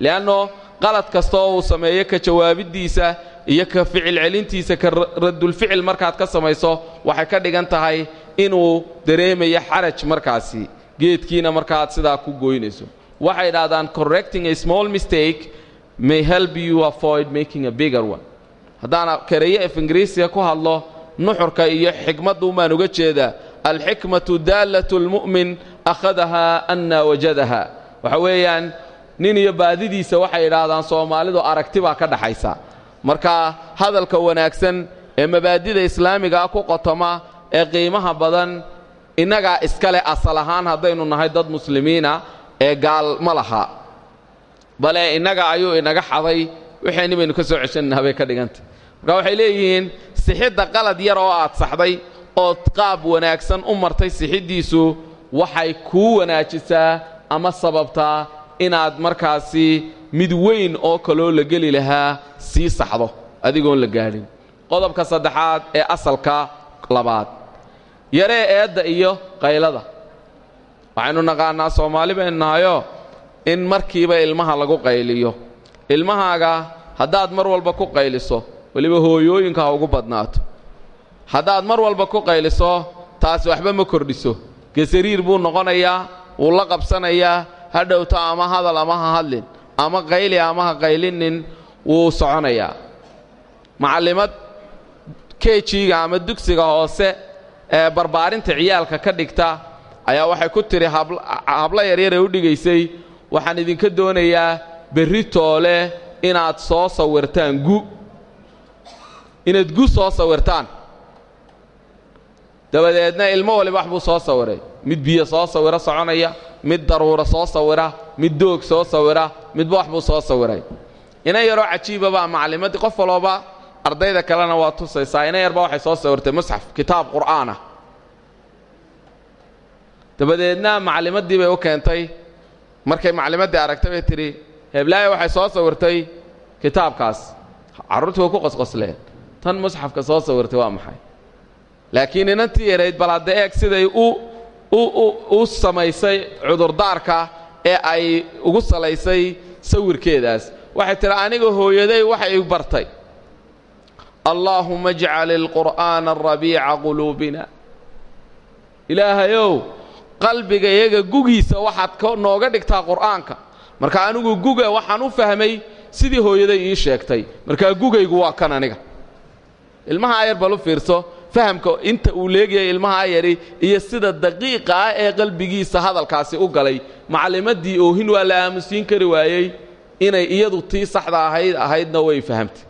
Le'anno qalad kasta oo uu sameeyo ka jawaabiddiisa iyo ka ficil celintiisa ka radulficil markaad ka samayso waxay ka dhigan tahay inuu dareemayo xaraj markaasi. Geedkiina markaaad sidaa ku goynayso. Waxay idhahdaan correcting a small mistake may help you avoid making a bigger one haddaan kareeye af ingiriisiga ku hadlo nuxurka iyo xikmaddu baan uga jeedaa alxikmatu daallatu lmu'min akhadahaa anna wajadaha. Waxa weeyaan nin iyo baadidiisa waxay idhaahdaan soomaalidu aragti baa ka dhaxaysa. Marka hadalka wanaagsan ee mabaadida islaamigaa ku qotoma ee qiimaha badan innagaa iskale asal ahaan haddaynu nahay dad muslimiina ee gaal ma laha. Bale innaga ayuu inaga xaday baynu ka soo ceshannaha bay ka dhigantay marka waxay leeyihiin sixidda qalad yar oo aad saxday ood qaab wanaagsan u martay sixiddiisu waxay kuu wanaajisaa ama sababtaa inaad markaasi mid weyn oo kaloo la geli lahaa sii saxdo adigoon la gaadhin qodobka saddexaad ee asalka labaad yaree eedda iyo qaylada. Waxaynu naqaannaa soomaali baynu nahayoo in markiiba ilmaha lagu qayliyo. Ilmahaaga haddaad mar walba ku qayliso weliba hooyooyinka ha ugu badnaato. Haddaad mar walba ku qayliso taasi waxba ma kordhiso. Gesariir buu noqonayaa wuu la qabsanayaa ha dhowto ama hadal ama ha hadlin ama qayli ama ha qaylinin wuu soconayaa. Macallimad kejiga ama dugsiga hoose ee barbaarinta ciyaalka ka dhigta ayaa waxay ku tidhi hablo yaryar ee u dhigaysay waxaan idinka doonayaa berri toole inaad soo sawirtaan gu inaad gu soo sawirtaan. Dabadeedna ilmo waliba wax buu soo sawiray. Mid biyo soo sawiro soconaya mid daruura soo sawira mid doog soo sawira midba wax buu soo sawiray. Ina yaroo cajiiba baa qof walooba ardayda kalena waa tusaysaa. Ina yarba waxay soo sawirtay musxaf kitaab qur'aanah dabadeedna macallimaddii bay u keentay. Markay macallimaddii aragtay bay tidhi heblaayo waxay soo sawirtay kitaabkaas. Carruurtii way ku qosqosleen tan musxafka soo sawirtay waa maxay? Laakiin inantii yarayd bal hadda eeg siday u samaysay cudurdaarka ee ay ugu salaysay sawirkeedaas. Waxay tidhi aniga hooyaday waxay bartay. Allaahuma ajcal ilqur'aana rabiica quluubina. Ilaahayow qalbiga iyaga gugiisa waxaad nooga dhigtaa qur'aanka. Marka anigu guga waxaan u fahmay sidii hooyaday ii sheegtay. Markaa gugaygu waa kan aniga ilmaha ayar bal u fiirso fahamka inta uu leegayay ilmaha yari iyo sida daqiiqa ah ee qalbigiisa hadalkaasi u galay. Macallimaddii oohin waa la aamusiin kari waayey inay iyadu tii saxda ahayd ahaydna way fahamtay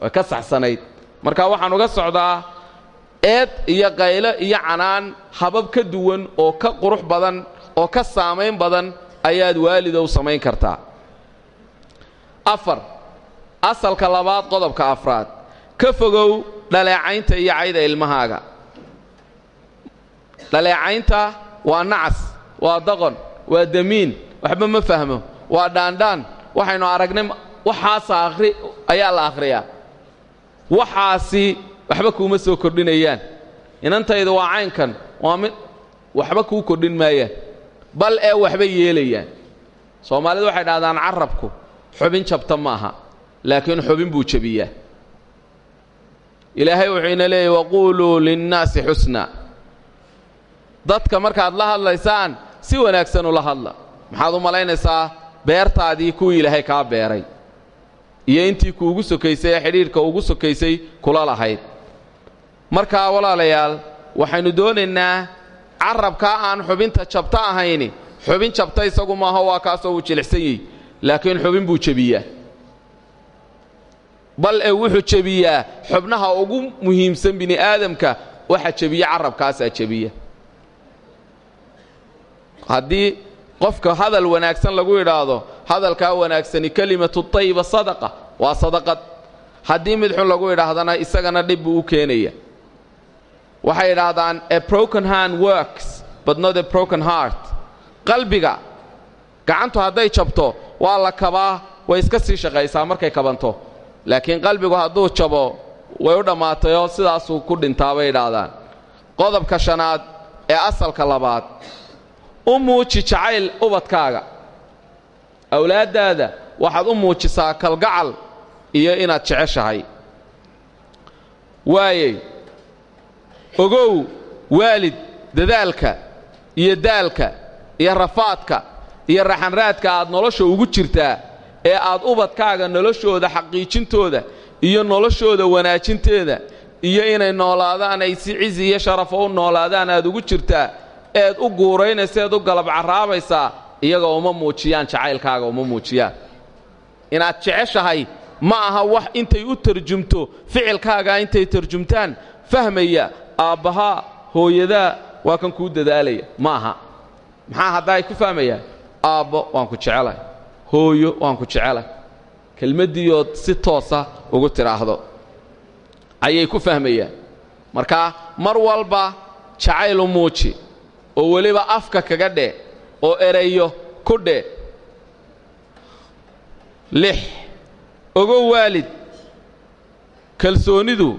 way ka saxsanayd. Marka waxaan uga socdaa eed iyo qaylo iyo canaan habab ka duwan oo ka qurux badan oo ka saamayn badan ayaad waalidow samayn kartaa. Afar asalka labaad qodobka afraad ka fogow dhaleecaynta iyo cayda ilmahaaga. Dhaleecaynta waa nacas waa daqon waa damiin waxba ma fahmo waa dhaandhaan. Waxaynu aragnay waxaasa akhri ayaa la akhriyaa. Waxaasi waxba kuuma soo kordhinayaan. Inantayda waa caynkan waa mid waxba kuu kordhin maayaan. Bal ee waxba yeelayaan. Soomaalidu waxay dhahdaan carabku xubin jabta maaha laakiin xubin buu jebiyaa ilaahay wuxuu ina leeyahy waquuluu linnaasi xusna. Dadka markaad la hadlaysaan si wanaagsan ula hadla. Maxaad u malaynaysaa beertaadii kuwii ilaahay kaa beeray. Iyo intii kuugu sokaysay ee xidhiidhka ugu sokaysay kula lahayd. Markaa walaalayaal waxaynu doonaynaa carabkaa aan xubinta jabta ahayni xubin jabta isagu maaha waa kaasoo uu jilicsan yahy laakiin xubin buu jebiyaa bal ee wuxuu jebiyaa xubnaha ugu muhiimsan bini aadamka waxa jebiya carabkaasaa jebiya. Haddii qofka hadal wanaagsan lagu idhaahdo hadalkaa wanaagsani kelimatu tayiba sadaqa waa sadaqad. Haddii mid xun lagu idhaahdana isagana dhib buu u keenaya. Waxay idhaahdaan a broken hand works but not a broken heart. Qalbiga gacantu hadday jabto waa la kabaa way iska sii shaqaysaa markay kabanto laakiin qalbigu hadduu jabo way u dhammaatayoo sidaasuu ku dhintaa bay idhaahdaan. Qodobka shanaad ee asalka labaad u muuji jacayl ubadkaaga. Awlaaddaada waxaad u muujisaa kalgacal iyo inaad jeceshahay. Waayey ogow waalid dadaalka iyo daalka iyo rafaadka iyo raxanraadka aad nolosha ugu jirtaa ee aad ubadkaaga noloshooda xaqiijintooda iyo noloshooda wanaajinteeda iyo inay noolaadaan ay si cizi iyo sharafo u noolaadaan aad ugu jirtaa eed u guuraynaysa eed u galab carraabaysaa iyaga uma muujiyaan jacaylkaaga uma muujiyaan. Inaad jeceshahay ma aha wax intay u tarjumto ficilkaaga intay tarjumtaan fahmaya aabbahaa hooyadaa waa kan kuu dadaalaya ma aha. Maxaa hadda ay ku fahmayaan aabbo waan ku jecelahay hooyo waan ku jecelahay kelmaddiiood si toosa ugu tidhaahdo ayay ku fahmayaan. Marka mar walba jacaylu muuji oo weliba afka kaga dheh oo ereyo ku dheh lix ogow waalid. Kalsoonidu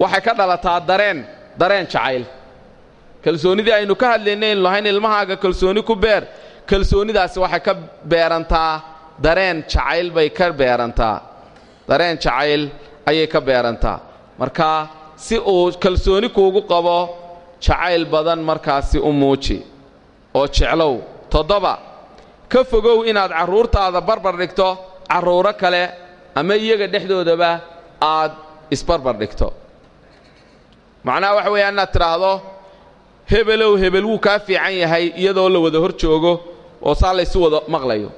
waxay ka dhalataa dareen dareen jacayl. Kalsoonnidii aynu ka hadlaynay lahayn ilmahaaga kalsooni ku beer kalsoonidaasi waxay ka beerantaa dareen jacayl bay ka beerantaa. Dareen jacayl ayay ka beerantaa. Marka si uu kalsooni kuugu qabo jacayl badan markaasi u muuji. Oo jeclow toddoba ka fogow inaad carruurtaada barbar dhigto carruuro kale ama iyaga dhexdoodaba aad isbarbar dhigto. Macnaha waxa weeya inaad tidhaahdo hebelow hebel wuu kaa fiican yahay iyadoo la wada hor joogo oo saa laysu wada maqlayo.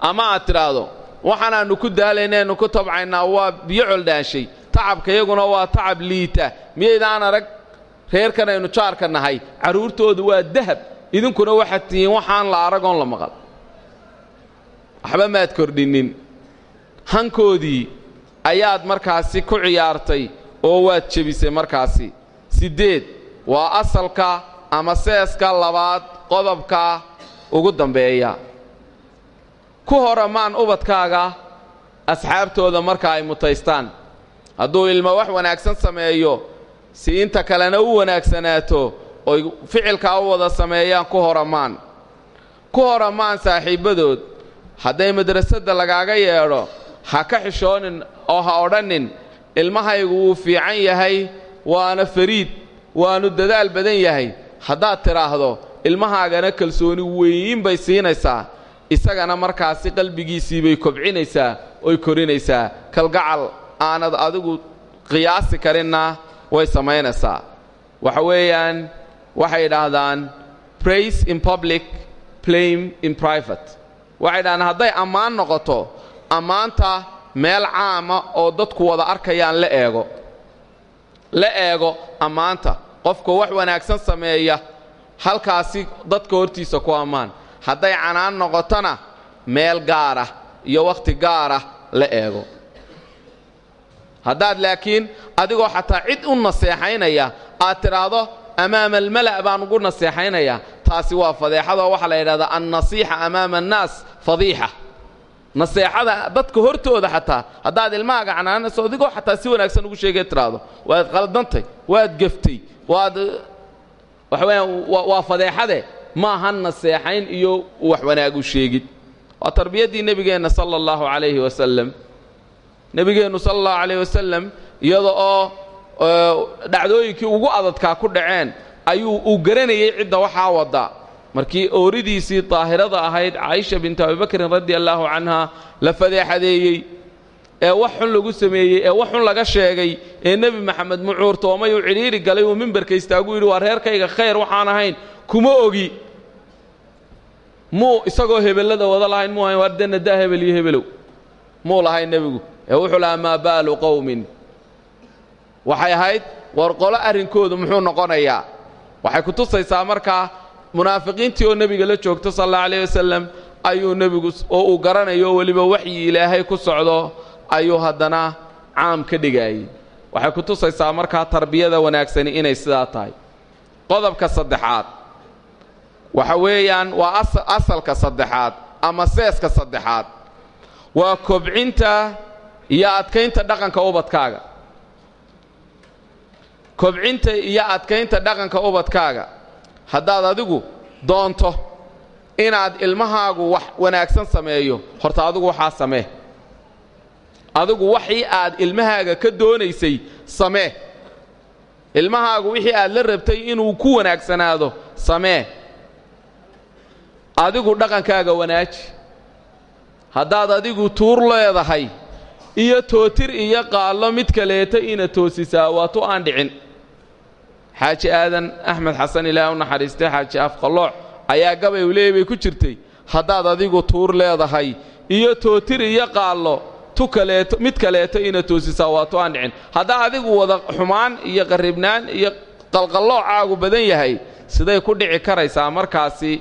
Ama aad tidhaahdo waxaanaannu ku daalaynaenu ku tabcaynaa waa biyo coldhaanshay tacabka iyaguna waa tacab liita. Miyaydaan arag reerkan aynu jaarka nahay. Carruurtoodu waa dahab. Idinkuna waxaad tihiin waxaan la aragoon la maqal. Waxba maad kordhinnin hankoodii ayaad markaasi ku ciyaartay oo waad jebisay markaasi. Siddeed waa asalka ama seeska labaad qodobka ugu dambeeya. Ku horamaan ubadkaaga asxaabtooda marka ay mutaystaan. Hadduu ilmo wax wanaagsan sameeyo si inta kalena u wanaagsanaato oy ficilkaa u wada sameeyaan ku horamaan ku horamaan saaxiibbadood hadday madrasadda lagaaga yeedho ha ka xishoonin oo ha odhanin ilmahaygu wuu fiican yahay waana fariid waanu dadaal badan yahay. Haddaad tidhaahdo ilmahaagana kalsooni weyn bay siinaysaa. Isagana markaasi qalbigiisii bay kobcinaysaa oy korinaysaa. Kalgacal aanad adigu qiyaasi karinna way samaynaysaa. Waxa weeyaan waxay idhaahdaan praise in public blame in private. Waxay idhahdaan hadday ammaan noqoto ammaanta meel caama oo dadku wada arkayaan la eego. La eego ammaanta. Qofka wax wanaagsan sameeya halkaasi dadka hortiisa ku ammaan. Hadday canaan noqotona meel gaara iyo wakhti gaara la eego. Haddaad laakiin adigoo xataa cid u naseexaynaya aad tidhaahdo amaama almala' baan ugu naseexaynayaa taasi waa fadeexadoo waxaa la yidhahdaa annasiixa amaama annaas fadiixa. Naseexada dadka hortooda xataa haddaad ilmahaaga canaanayso adigoo xataa si wanaagsan ugu sheegay tidhaahdo waad qaldantay waad geftay waad waxa waa fadeexade ma aha naseexayn iyo wax wanaagu sheegid. Waa tarbiyaddii nebigeenna sala allahu calayhi wasalam nebigeennu sala allahu calayh wasalam iyada oo dhacdooyinkii ugu adadkaa ku dhaceen ayuu uu garanayay cidda waxaa wadda. Markii ooridiisii daahirada ahayd caaisha bintu abibakrin radi allaahu canha la fadeexadeeyey ee wax xun lagu sameeyey ee wax xun laga sheegay ee nebi maxamed mucuurtoomay uu cidhiiri galay uu mimbarka istaagu yidhi waa reerkayga khayr waxaan ahayn. Kuma ogi. Muu isagoo hebellada wada lahayn muu ahayn waar dee nadaa hebel iyo hebelow. Muu lahayn nebigu. Ee wuxuu lahaa maa baalu qowmin waxay ahayd war qolo arrinkoodu muxuu noqonayaa. Waxay ku tusaysaa markaa munaafiqiintii oo nebiga la joogto sal alla alayh wasalam ayuu nebigu oo uu garanayo weliba waxyi ilaahay ku socdo ayuu haddana caam ka dhigayay waxay ku tusaysaa markaa tarbiyada wanaagsani inay sidaa tahay. Qodobka saddexaad. Waxa weeyaan waa asalka saddexaad ama seeska saddexaad. Waa kobcinta iyo adkaynta dhaqanka ubadkaaga. Kobcinta iyo adkaynta dhaqanka ubadkaaga. Haddaad adigu doonto inaad ilmahaagu wax wanaagsan sameeyo horta adigu waxaa samee adigu waxii aad ilmahaaga ka doonaysay samee. Ilmahaagu wixii aad la rabtay inuu ku wanaagsanaado samee. Adigu dhaqankaaga wanaaji. Haddaad adigu tuur leedahay iyo tootir iyo qaallo mid kaleeta ina toosisaa waatu aan dhicin. Xaaji aadan axmed xasan ilaah u naxariistay xaaji afqalooc ayaa gabay u leey bay ku jirtay haddaad adigu tuur leedahay iyo tootir iyo qaallo tu kaleeto mid kaleeto ina toosisaa waatu aan dhicin. Haddaa adigu wada xumaan iyo qarribnaan iyo qalqalloocaagu badan yahay siday ku dhici karaysaa markaasi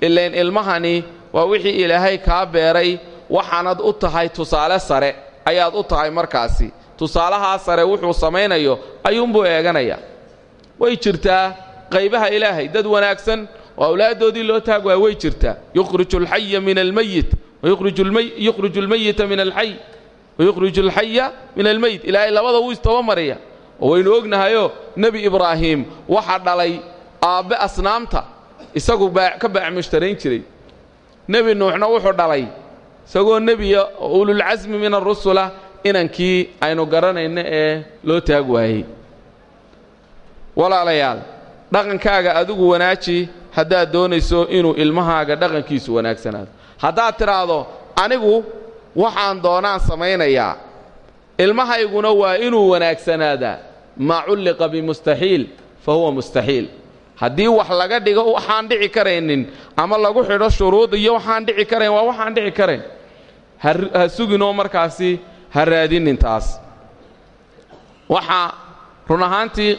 ilayn ilmahani waa wixii ilaahay kaa beeray waxaanad u tahay tusaale sare ayaad u tahay markaasi. Tusaalahaa sare wuxuu samaynayo ayuunbuu eeganaya way jirtaa qaybaha ilaahay dad wanaagsan oo awlaaddoodii loo taag waa way jirtaa. Yukhriju alxaya min almayit wayukhriju almayita min alxay wayukhriju alxaya min almeyit ilaahay labada wuu istabamariya oo waynu ognahayoo nebi ibraahim waxa dhalay aabbe asnaamta isagu ka baac mushtarayn jiray nebi nuuxna wuxuu dhalay isagoo nebiya ululcasmi min arusula inankii aynu garanayno ee loo taag waayey walaalayaal dhaqankaaga adigu wanaaji haddaad doonayso inuu ilmahaaga dhaqankiisu wanaagsanaado haddaad tidhaahdo anigu waxaan doonaan samaynayaa. Ilmahayguna waa inuu wanaagsanaadaa maa culliqa bimustaxiil fa huwa mustaxiil. Haddii wax laga dhigo waxaan dhici karaynin. Ama lagu xidho shuruud iyo waxaan dhici karayn waa waxaan dhici karayn. Ha suginoo markaasi ha raadinin taas. Waxaa run ahaantii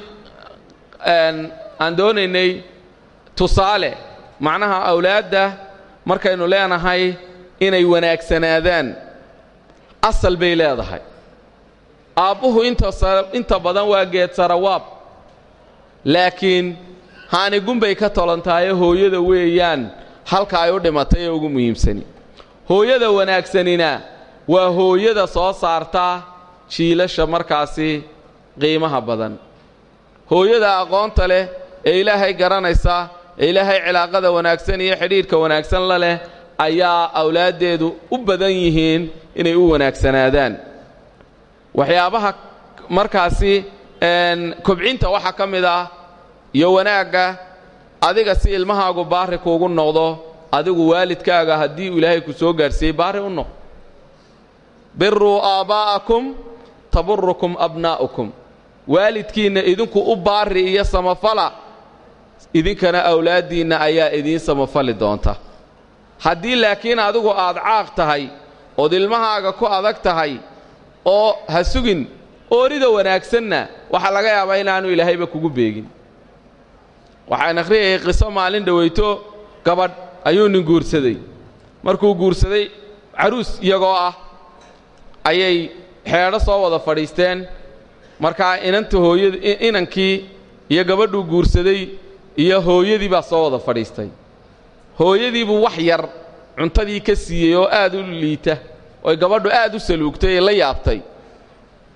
aan doonaynay tusaale. Macnaha awlaadda markaynu leenahay inay wanaagsanaadaan asal bay leedahay. Aabbuhu inta badan waa geed sarawaab. Laakiin haanigunbay ka tolantaayo hooyada weeyaan halka ay u dhimatay ee ugu muhiimsani. Hooyada wanaagsanina waa hooyada soo saarta jiilasha markaasi qiimaha badan. Hooyada aqoonta leh ee ilaahay garanaysa ee ilaahay cilaaqada wanaagsan iyo xidhiidhka wanaagsan la leh ayaa awlaaddeedu u badan yihiin inay u wanaagsanaadaan waxyaabaha markaasi kobcinta waxaa ka mid ah iyo wanaagga adiga si ilmahaagu baari kuugu noqdo adigu waalidkaaga haddii ilaahay ku soo gaadhsiiyey baari u noq biruu aabbaa'akum taburukum abnaa'ukum waalidkiinna idinku u baari iyo samafala idinkana awlaaddiinna ayaa idiin samafali doonta haddii laakiin adigu aad caaq tahay ood ilmahaaga ku adag tahay oo ha sugin oorida wanaagsanna waxaa laga yaabaa inaanu ilaahayba kugu beegin. Waxaan akhriyayay qiso maalin dhowayto gabadh ayuu nin guursaday. Markuu guursaday caruus iyagoo ah ayay xeedho soo wada fadhiisteen. Markaa inanta hooyada inankii iyo gabadhuu guursaday iyo hooyadii baa soo wada fadhiistay hooyadiibuu wax yar cuntadii ka siiyey oo aad u liita oy gabadhu aad u saluugtay ee la yaabtay.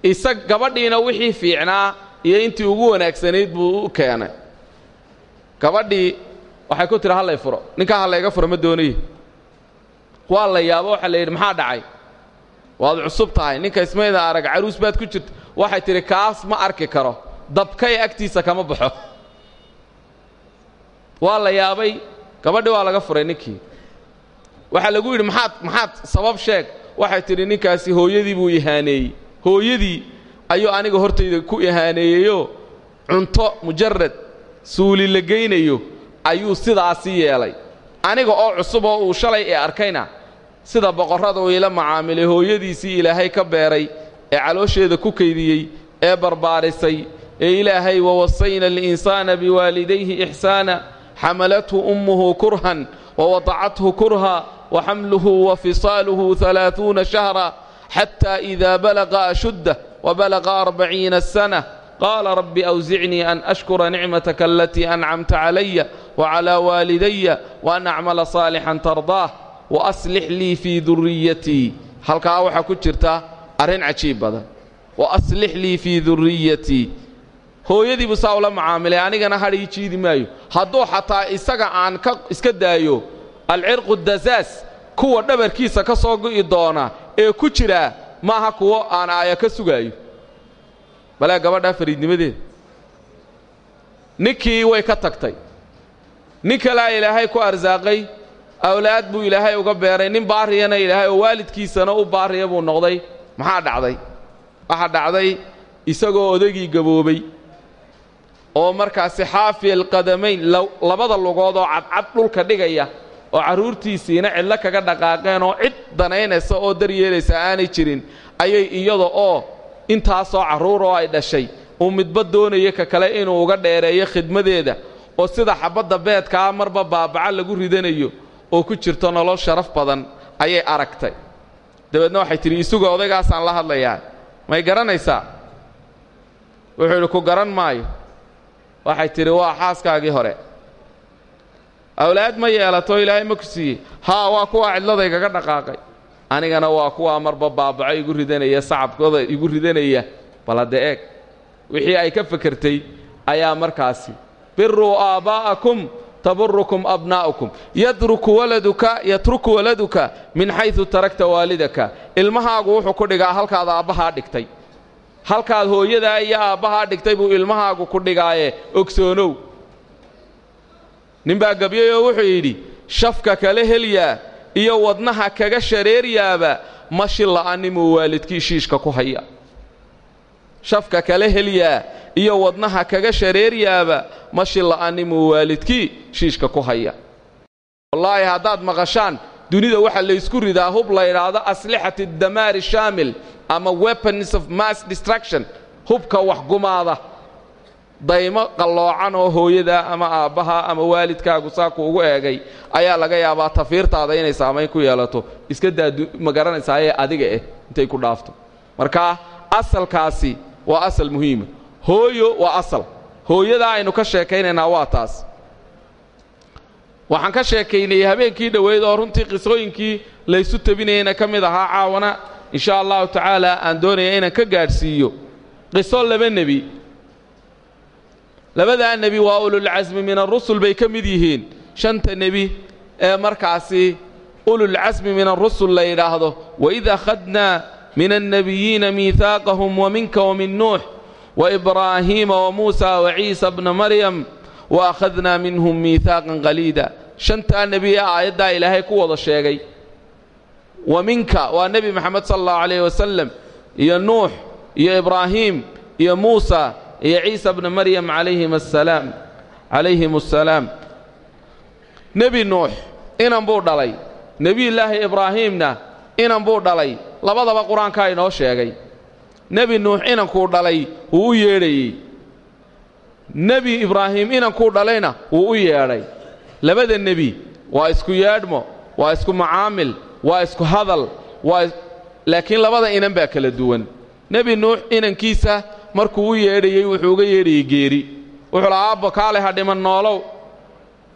Isa gabadhiina wixii fiicnaa iyo intii ugu wanaagsanayd buu u keenay. Gabadhii waxay ku tihi hallay furo ninkaa hallayga furo ma doonaye waa la yaabo waxaa la yidhi maxaa dhacay? Waad cusub tahay ninka ismayda arag caruus baad ku jirta. Waxay tidhi kaas ma arki karo dabkay agtiisa kama baxo. Waa la yaabay gabadhii waa laga furay ninkii. Waxaa lagu yidhi maxaad maxaad sabab sheeg. Waxay tidhi ninkaasi hooyadii buu ihaaneeyey hooyadii ayuu aniga hortayda ku ihaaneeyeyoo cunto mujarad suuli la geynayo ayuu sidaasi yeelay. Aniga oo cusub oo uu shalay ee arkayna sida boqorrada uu ila macaamilay hooyadiisii ilaahay ka beeray ee caloosheeda ku kaydiyey ee barbaarisay ee ilaahay wawasayna alinsaana biwaalidayhi ixsaana xamalathu ummuhu kurhan wawadacathu kurha waxamluhu wafisaaluhu alaaثuuna shahra xata ida balaqa ashuddah wabalaqa arbaciina sana qaala rabbi awsicnii an ashkura nicmataka alatii ancamta calaya wacalaa waalidaya waan acmala saalixan tardaah waaslix lii fii duriyatii halkaa waxaa ku jirta arrin cajiib badan waaslix lii fii duriyatii hooyadii buu saa ula macaamilay anigana hadhii jiidi maayo. Hadduu xataa isaga aan ka iska daayo alcirqu dasaas kuwa dhabarkiisa ka soo go'i doona ee ku jira maaha kuwo aan aaya ka sugaayo. Balaa gabadhaa fariidnimadeeda ninkii way ka tagtay. Nin kalea ilaahay ku arsaaqay awlaad buu ilaahay uga beeray nin baariyana ilaahay oo waalidkiisana u baariya buu noqday. Maxaa dhacday? Waxaa dhacday isagoo odagii gaboobay oo markaasi xaafi alqadamayn labada lugood oo cadcad dhulka dhigaya oo carruurtiisiina cidlo kaga dhaqaaqeen oo cid danaynaysa oo daryeelaysa aanay jirin ayay iyada oo intaasoo carruur oo ay dhashay uu midba doonaya ka kale inuu uga dheereeyo khidmadeeda oo sida xabbadda beedkaa marba baabaca lagu ridanayo oo ku jirto nolol sharaf badan ayay aragtay. Dabeedna waxay tidhi isuga odaygaasaan la hadlayaa. May garanaysaa? Wuxuu idhi ku garan maayo waxay tidhi waa xaaskaagii hore. Awlaad ma yeelato ilaahay ma ku siiyey. Haa waa kuwaa cidladaygaga dhaqaaqay. Anigana waa kuwaa marba baabaco igu ridanaya sacabkooda igu ridanaya. Bal hadde eeg. Wixii ay ka fekertay ayaa markaasi. Biruu aabbaa'akum taburukum abnaa'ukum yadruku waladuka yatruku waladuka min xaysu tarakta waalidaka. Ilmahaagu wuxuu ku dhigaa halkaad aabbahaa dhigtay halkaad hooyadaa iyo aabbahaa dhigtay buu ilmahaagu ku dhigaaye ogsoonow ninbaa gabyay oo wuxuu yidhi shafka kala helyaa iyo wadnaha kaga shareeryaaba mashi la'annimuu waalidkii shiishka ku haya. Shafka kala helyaa iyo wadnaha kaga shareeryaaba mashi la'annimuu waalidkii shiishka ku haya. Wallaahi haddaad maqashaan dunida waxaa laysku ridaa hub la yidhaahdo aslixati damaari shaamil ama weapons of mass destruction. Hubka waxgumaada daymo qalloocan oo hooyadaa ama aabbaha ama waalidkaagu saaku ugu eegay ayaa laga yaabaa tafiirtaada inay saamayn ku yeelato. Iska daa ma garanaysaaye adiga eh intay ku dhaafto. Marka asalkaasi waa asal muhiima hooyo waa asal. Hooyadaa aynu ka sheekaynaynaa waa taas waxaan ka sheekaynayay habeenkii dhoweyd oo runtii qisooyinkii laysu tabinayeyna ka mid ahaa caawana. Insha allahu tacaala aan doonaya inaan ka gaadhsiiyo qiso laba nebi. Labadaa nebi waa ululcasmi min arusul bay ka mid yihiin. Shanta nebi ee markaasi ululcasmi min arusul la yidhaahdo waid akhadnaa min annabiyiina miihaaqahum waminka wamin nuux waibraahiima wamuusa waciisa bna maryam waakhadnaa minhum miihaaqan qaliida shantaa nebi ee aayaddaa ilaahay ku wada sheegay. Wa minka waa nebi moxamed sala allahu calayh wasalam iyo nuux iyo ibraahiim iyo muusa iyo ciisa bna maryam calayhim asalaam calayhim assalaam nebi nuux inan buu dhalay. Nebiyullaahi ibraahiimna inan buu dhalay. Labadaba qur'aankaa inoo sheegay. Nebi nuux inankuu dhalay wuu u yeedhayey. Nebi ibraahim inankuu dhalayna wuu u yeedhay labada nebi waa isku yeedhmo waa isku macaamil waa isku hadal waa laakiin labada inan baa kala duwan. Nebi nuux inankiisa markuu u yeedhayey wuxuu uga yeedhayey geeri. Wuxuu lahaa aabbo kaale ha dhiman noolow.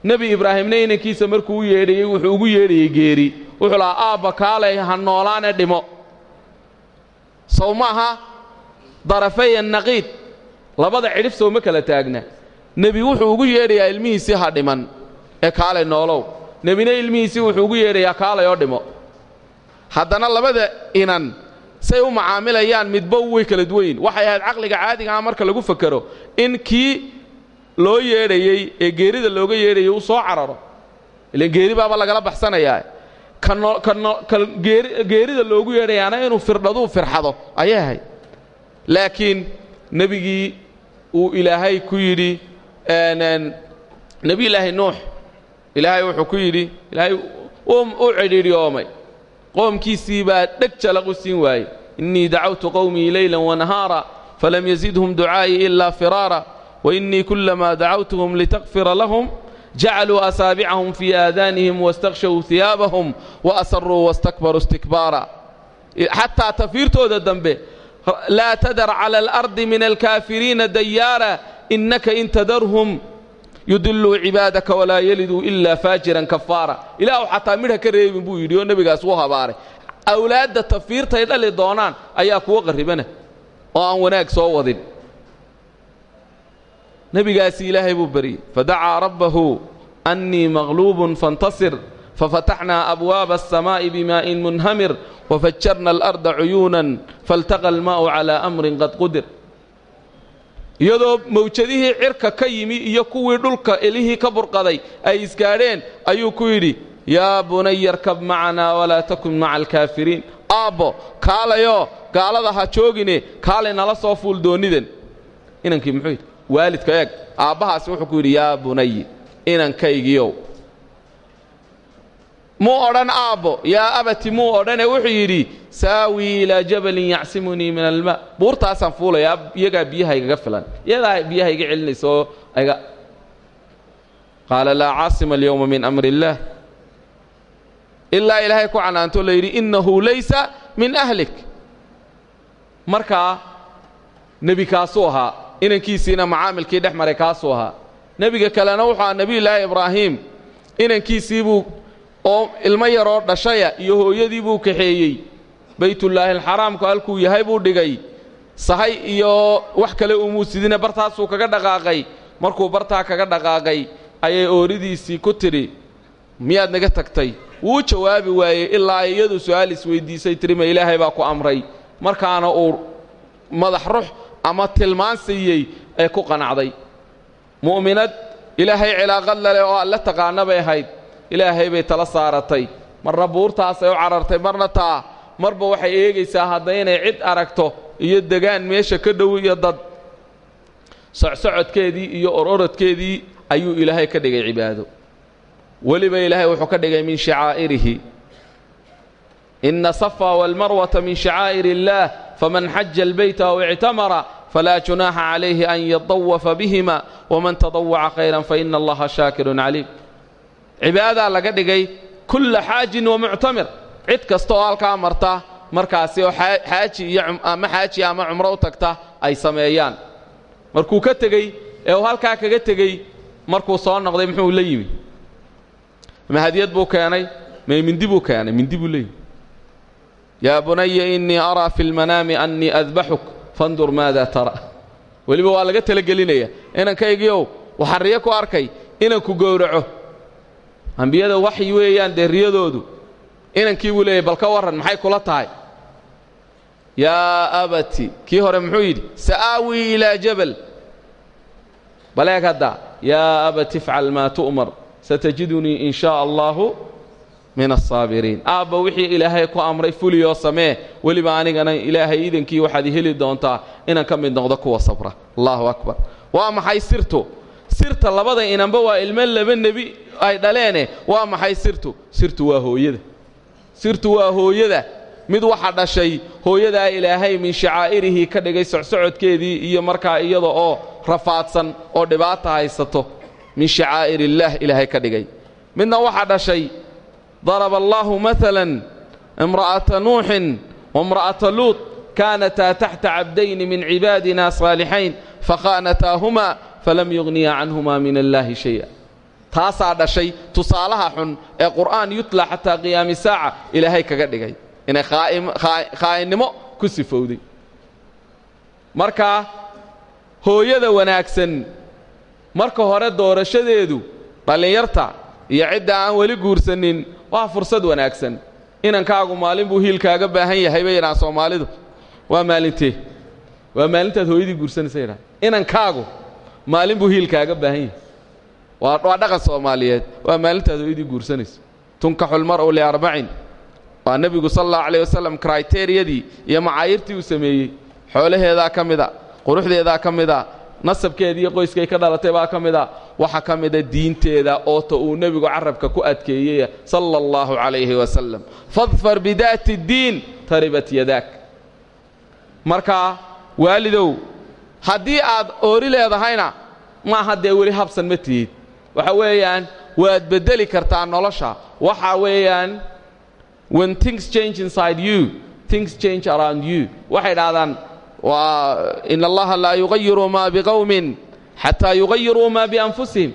Nebi ibraahimna inankiisa markuu u yeedhayey wuxuu ugu yeedhayey geeri. Wuxuu lahaa aabba kaalay ha noolaane dhimo. Sow maaha darafay annaqiid labada cidhif sowma kala taagna. Nebi wuxuu ugu yeedhayaa ilmihiisii ha dhiman ee kaalay noolow. Nebina ilmihiisii wuxuu ugu yeedhayaa kaalay oo dhimo. Haddana labada inan say u macaamilayaan midba way kala duwan yihiin waxay ahayd caqliga caadigaha marka lagu fakero in kii loo yeedhayey ee geerida looga yeedhayay uu soo cararo. Ilan geeri baaba lagala baxsanayaa. Geerida loogu yeedhayaana inuu firdhaduu firxado ayay ahayd. Laakiin nebigii uu ilaahay ku yidhi nebiyulaahi nuux ilaahay wuxuu ku yidhi ilaahay u cidhiidhyoomay. Qoomkiisii baa dheg jalaq u siin waayey. Innii dacawtu qowmii leylan wanahaara falam yazidhum ducaa'ii ilaa firaara wainnii kulamaa dacawtuhum litakfira lahum jacaluu asaabicahum fii aadaanihim wastakhshaw hiyaabahum wa asaruu wastakbaruu istikbaara. Xataa tafiirtooda dambe laa tadar cala alardi min alkaafiriina dayaara innaka in tadarhum يudiluu cibaadaka walaa yaliduu ilaa faajiran kafaara. Ilaahu xataa midha ka reebin buu yidhi oo nebigaas wuu habaaray. Awlaadda tafiirtay dhali doonaan ayaa kuwa qarribana oo aan wanaag soo wadin. Nebigaasi ilaahay buu baryey fadacaa rabbahu annii maqluubun fantasir fafataxnaa abwaaba aلsamaa'i bimaa'in munhamir wafajarna alarda cuyuunan faltaqa almaa'u calaa amrin qad qudir iyadoo mawjadihii cirka ka yimi iyo kuwii dhulka elihii ka burqaday ay isgaadheen ayuu ku yidhi yaa bunaya arkab macanaa walaa takun maca alkaafiriin. Aabbo kaalayoo gaalada ha joogine kaalay nala soo fuul doonnidan inankii muxuu yidhi waalidka eeg. Aabbahaasi wuxuu ku yidhi yaa bunayi inankaygiiow muu odhan aabbo yaa abati muu odhane wuxuu yidhi saawii ilaa jabalin yacsimunii min almaa buurtaasaan fuulayaa iyagaa biyaha igaga filan. Iyadaa biyaha iga celinaysa oo iga. Qaala laa caasima alyowma min amri illaah ilaa ilaahay ku canaanto la yidhi innahu laysa min ahlik. Markaa nebi kaasuu ahaa inankiisiina macaamilkii dhex maray kaasuu ahaa. Nebiga kalena wuxuu ahaa nebiyullaahi ibraahiim inankiisiibuu oo ilmo yaroo dhashaya iyo hooyadii buu kaxeeyey. Baytullaahi alxaraamku halkuu yahay buu dhigay. Sahay iyo wax kale umuu sidina bartaasuu kaga dhaqaaqay. Markuu bartaa kaga dhaqaaqay ayay ooridiisii ku tidhi miyaad naga tagtay? Wuu jawaabi waayey ilaa iyadu su'aal isweyddiisay tiri ma ilaahay baa ku amray. Markaana uu madax rux ama tilmaan siiyey ee ku qanacday. Mu'minad ilaahay cilaaqad laleh oo alle taqaana bay ahayd ilaahay bay tala saaratay. Marna buurtaasay u carartay marna taa. Marba waxay eegaysaa hadda inay cid aragto iyo degaan meesha ka dhow iyo dad. Socsocodkeedii iyo ororodkeedii ayuu ilaahay ka dhigay cibaado. Weliba ilaahay wuxuu ka dhigay min shacaa'irihi. Ina safa waalmarwata min shacaa'ir illaah faman xaja albayta aw ictamara falaa junaaxa calayhi an yadawafa bihima waman tadawaca khayran faina allaha shaakirun caliim cibaadadaa laga dhigay kulla xaajin wa muctamir. Cid kasta oo halkaa marta markaasi oo xaaji iyo ama xaaji ama cumro u tagta ay sameeyaan. Markuu ka tegey ee uu halkaa kaga tegey markuu soo noqday muxuu la yimi? Mahadiyad buu keenay may mindi buu keenay mindi buu la yimi. Yaa bunaya innii araa fi lmanaami annii adbaxuk fandur maada tara. Weliba waa laga talagelinaya. Inankaygiiow waxaan riyo ku arkay inanku gowraco ambiyada waxyi weeyaan dee riyadoodu inankii buu leeyay bal ka warran maxay kula tahay? Yaa abati kii hore muxuu yidhi sa'aawii ilaa jabal. Baleeg hadda yaa abati ifcal maa tu'mar satajidunii in shaa allahu min aلsaabiriin aabba wixii ilaahay ku amray fuliyoo samee weliba anigana ilaahay idankii waxaad heli doontaa inaan ka mid noqdo kuwa sabra. Allahu akbar. Waa maxay sirtu sirta labada inanba waa ilmo laba nebi ay dhaleene waa maxay sirtu? Sirtu waa hooyada. Sirtu waa hooyada. Mid waxa dhashay hooyadaa ilaahay min shacaa'irihii ka dhigay socsocodkeedii iyo markaa iyada oo rafaadsan oo dhibaata haysato min shacaa'ir illaah ilaahay ka dhigay. Midna waxa dhashay daraba allaahu maalan imra'ata nuuxin waimra'ata luut kaanataa taxta cabdayni min cibaadina saalixayn fakhaanataahumaa falam yugniya canhumaa min allaahi shaya. Taasaa dhashay tusaalaha xun ee qur'aan yutla xataa qiyaami saaca ilaahay kaga dhigay inay khaa'inimo ku sifowday. Marka hooyada wanaagsan marka hore doorashadeedu dhallinyarta iyo cidda aan weli guursanin waa fursad wanaagsan. Inankaagu maalin buu hiilkaaga baahan yahay bay yidhahaan soomaalidu. Waa maalintee waa maalintaad hooyadii guursanaysa inankaagu maalin buu hiilkaaga baahan yahay. Waa dhaqan soomaaliyeed. Waa maalintaad hooyadii guursanayso. Tunkaxulmar'u liarbacin waa nebigu sal allahu alayh wasalam kriteriyadii iyo macaayirtii uu sameeyey. Xoolaheedaa ka mida quruxdeedaa ka nasabkeedii iyo qoyskay ka dhalatay baa ka mida waxa ka mida diinteeda oota uu nebigu carabka ku adkeeyey sala allahu calayhi wasalam fadfar bidaati ddiin taribat yadaak. Marka waalidow haddii aad oori leedahayna maaha dee weli habsan ma tihid. Waxa weeyaan waad beddeli kartaa nolosha. Waxa weeyaan when things change inside you things change around you. Waxay dhahdaan waa in allaha laa yugayiru maa biqowmin xataa yugayiruu maa bianfusihim.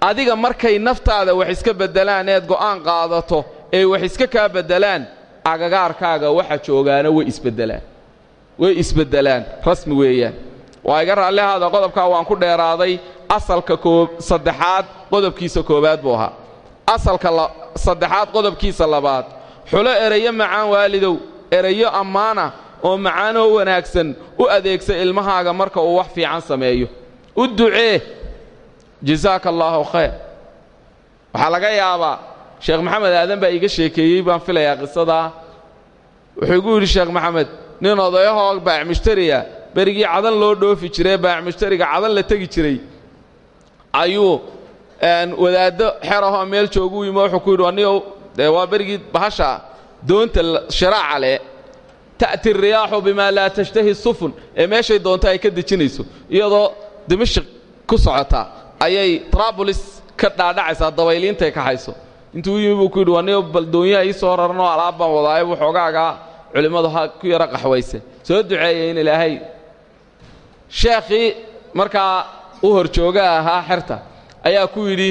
Adiga markay naftaada wax iska beddelaan eed go'aan qaadato ee wax iska kaa beddelaan agagaarkaaga waxa joogaana way isbeddelaan way isbeddelaan rasmi weeyaan waa iga raallihaada qodobkaa waan ku dheeraaday asalka saddexaad qodobkiisa koowaad buu ahaa. Asalka saddexaad qodobkiisa labaad xulo erayo macaan waalidow erayo ammaana oo macaanoo wanaagsan u adeegsa ilmahaaga marka uu wax fiican sameeyo. U ducee jasaaka allaahu khayr. Waxaa laga yaabaa sheekh maxamed aadan baa iiga sheekeeyey baan filayaa qisadaa wuxuu igu yidhi sheekh maxamed nin odayahoo baac mushtariya berigii cadan loo dhoofi jiree baac mushtariga cadan la tegi jiray ayuu wadaaddo xerahoo meel jooguu yimi wuxuu ku yidhi anigow dee waa berigii bahasha doonta shiraaca leh ta'ti riyaaxu bimaa laa tashtahi sufun. Ee meeshay doonto ay ka dejinayso iyadoo dimashik ku socota ayay traabulis ka dhaadhacaysaa dabayliintay kaxayso intuu u yimi buu ku yidhi anigow bal doonyaha ii soo raranoo alaab baan wadaayo buu xoogaagaa culimmadu ha ku yaro qaxwayse. Soo duceeyay in ilaahay sheekhii markaa u horjooga ahaa xerta ayaa ku yidhi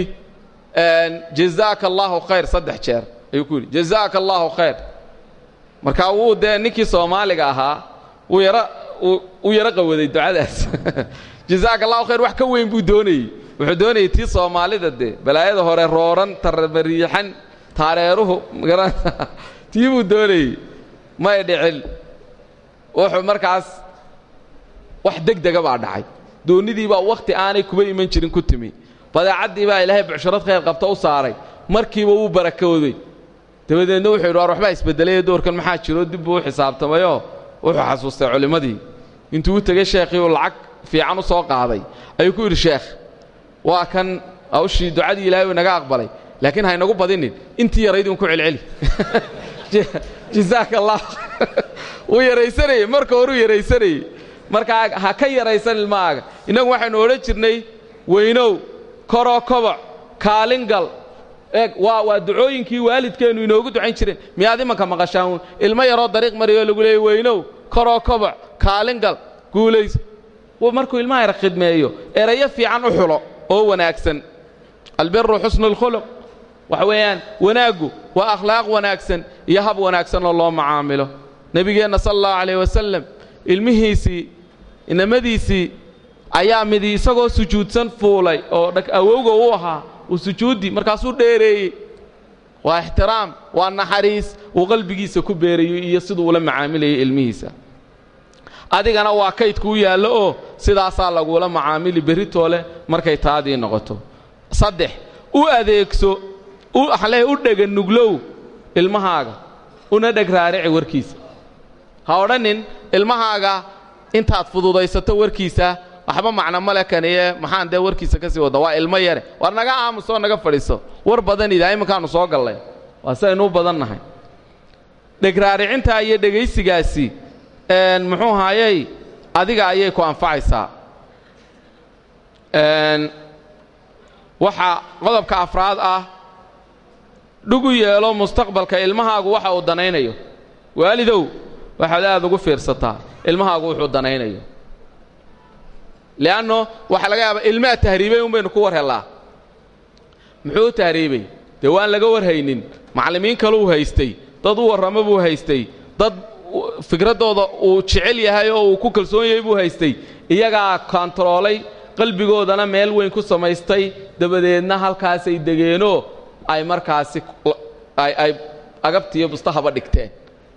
jazaaka allaahu khayr saddex jeer ayuu ku yidhi jazaaka allaahu khayr. Markaa wuu dee ninkii soomaaliga ahaa wuu yaro u yaro qawaday ducadaas. Jazaaka allahu khayr wax ka weyn buu doonayey. Wuxuu doonayey tii soomaalida dee balaayada hore rooran tarmariixan taareeruhu magaranta tii buu doonayey. May dhicin wuxuu markaas wax degdega baa dhacay. Doonnidii baa wakhti aanay kuba iman jirin ku timi. Badeecaddii baa ilaahay bucsharad khayr qabta u saaray. Markiiba wuu barakooday. Dabadeedna wuxuu yidhi war waxbaa isbeddelaya doorkan maxaa jiro? Dib buu u xisaabtamayoo wuxuu xasuustay culimmadii. Intuu u tegey sheekhii uu lacag fiican u soo qaaday ayuu ku yidhi sheekh waa kan hawshii ducadii ilaahay uu inaga aqbalay laakiin ha inagu badinin. Intii yarayd un ku celceli. Jazaaka allah wuu yaraysanayey marka horuu yaraysanayey markaa ha ka yaraysan ilmahaaga innagu waxaynu odhan jirnay weynow koroo koboc kaalingal eeg waa waa ducooyinkii waalidkeennu inoogu ducayn jireen miyaad imanka maqashaan? Ilmo yaroo dariiq mariyoo lagu leeyay weynow koroo koboc kaalingal guulayso markuu ilmaha yar khidmeeyo erayo fiican u xulo oo wanaagsan. Albiru xusnu اlkhuluq waxa weeyaan wanaaggu waa akhlaaq wanaagsan iyo hab wanaagsan oo loo macaamilo. Nebigeenna sala allahu calayh wasalam ilmihiisii inamadiisii ayaa midi isagoo sujuudsan fuulay oo awowga u ahaa uu sujuudi markaasuu dheereeyey. Waa ixtiraam waa naxariis uu qalbigiisa ku beerayo iyo siduu ula macaamilayay ilmihiisa. Adigana waa kaydkuu yaallo oo sidaasaa lagula macaamili berritoole markay taadii noqoto. Saddex u adeegso le u dhega nuglow ilmahaaga una dheg raarici warkiisa. Ha odhanin ilmahaaga intaad fududaysato warkiisa waxba macno male kaniye maxaan dee warkiisa ka sii wadda waa ilmo yare war naga aamusoo naga fadhiiso. War badan idaa iminkaannu soo gallay. Waa sidaynuu badan nahay. Dhegraaricintaa iyo dhegaysigaasi muxuu haayey? Adiga ayay ku anfacaysaa. Waxaa qodobka afraad ah dhugu yeelo mustaqbalka ilmahaagu waxa uu danaynayo. Waalidow waxaad aad ugu fiirsataa. Ilmahaagu wuxuu danaynayo. Le'anno waxaa laga yaabaa ilmaa tahriibay un baynu ku war hellaa. Muxuu tahriibay? Dee waan laga warhaynin. Macallimiin kaluu haystay. Dad u warramo buu haystay. Dad fikraddooda uu jecel yahay oo uu ku kalsoon yahay buu haystay. Iyagaa kontaroolay qalbigoodana meel weyn ku samaystay. Dabadeedna halkaasay degeenoo ay markaasi ay agabtiiyo bustahaba dhigteen.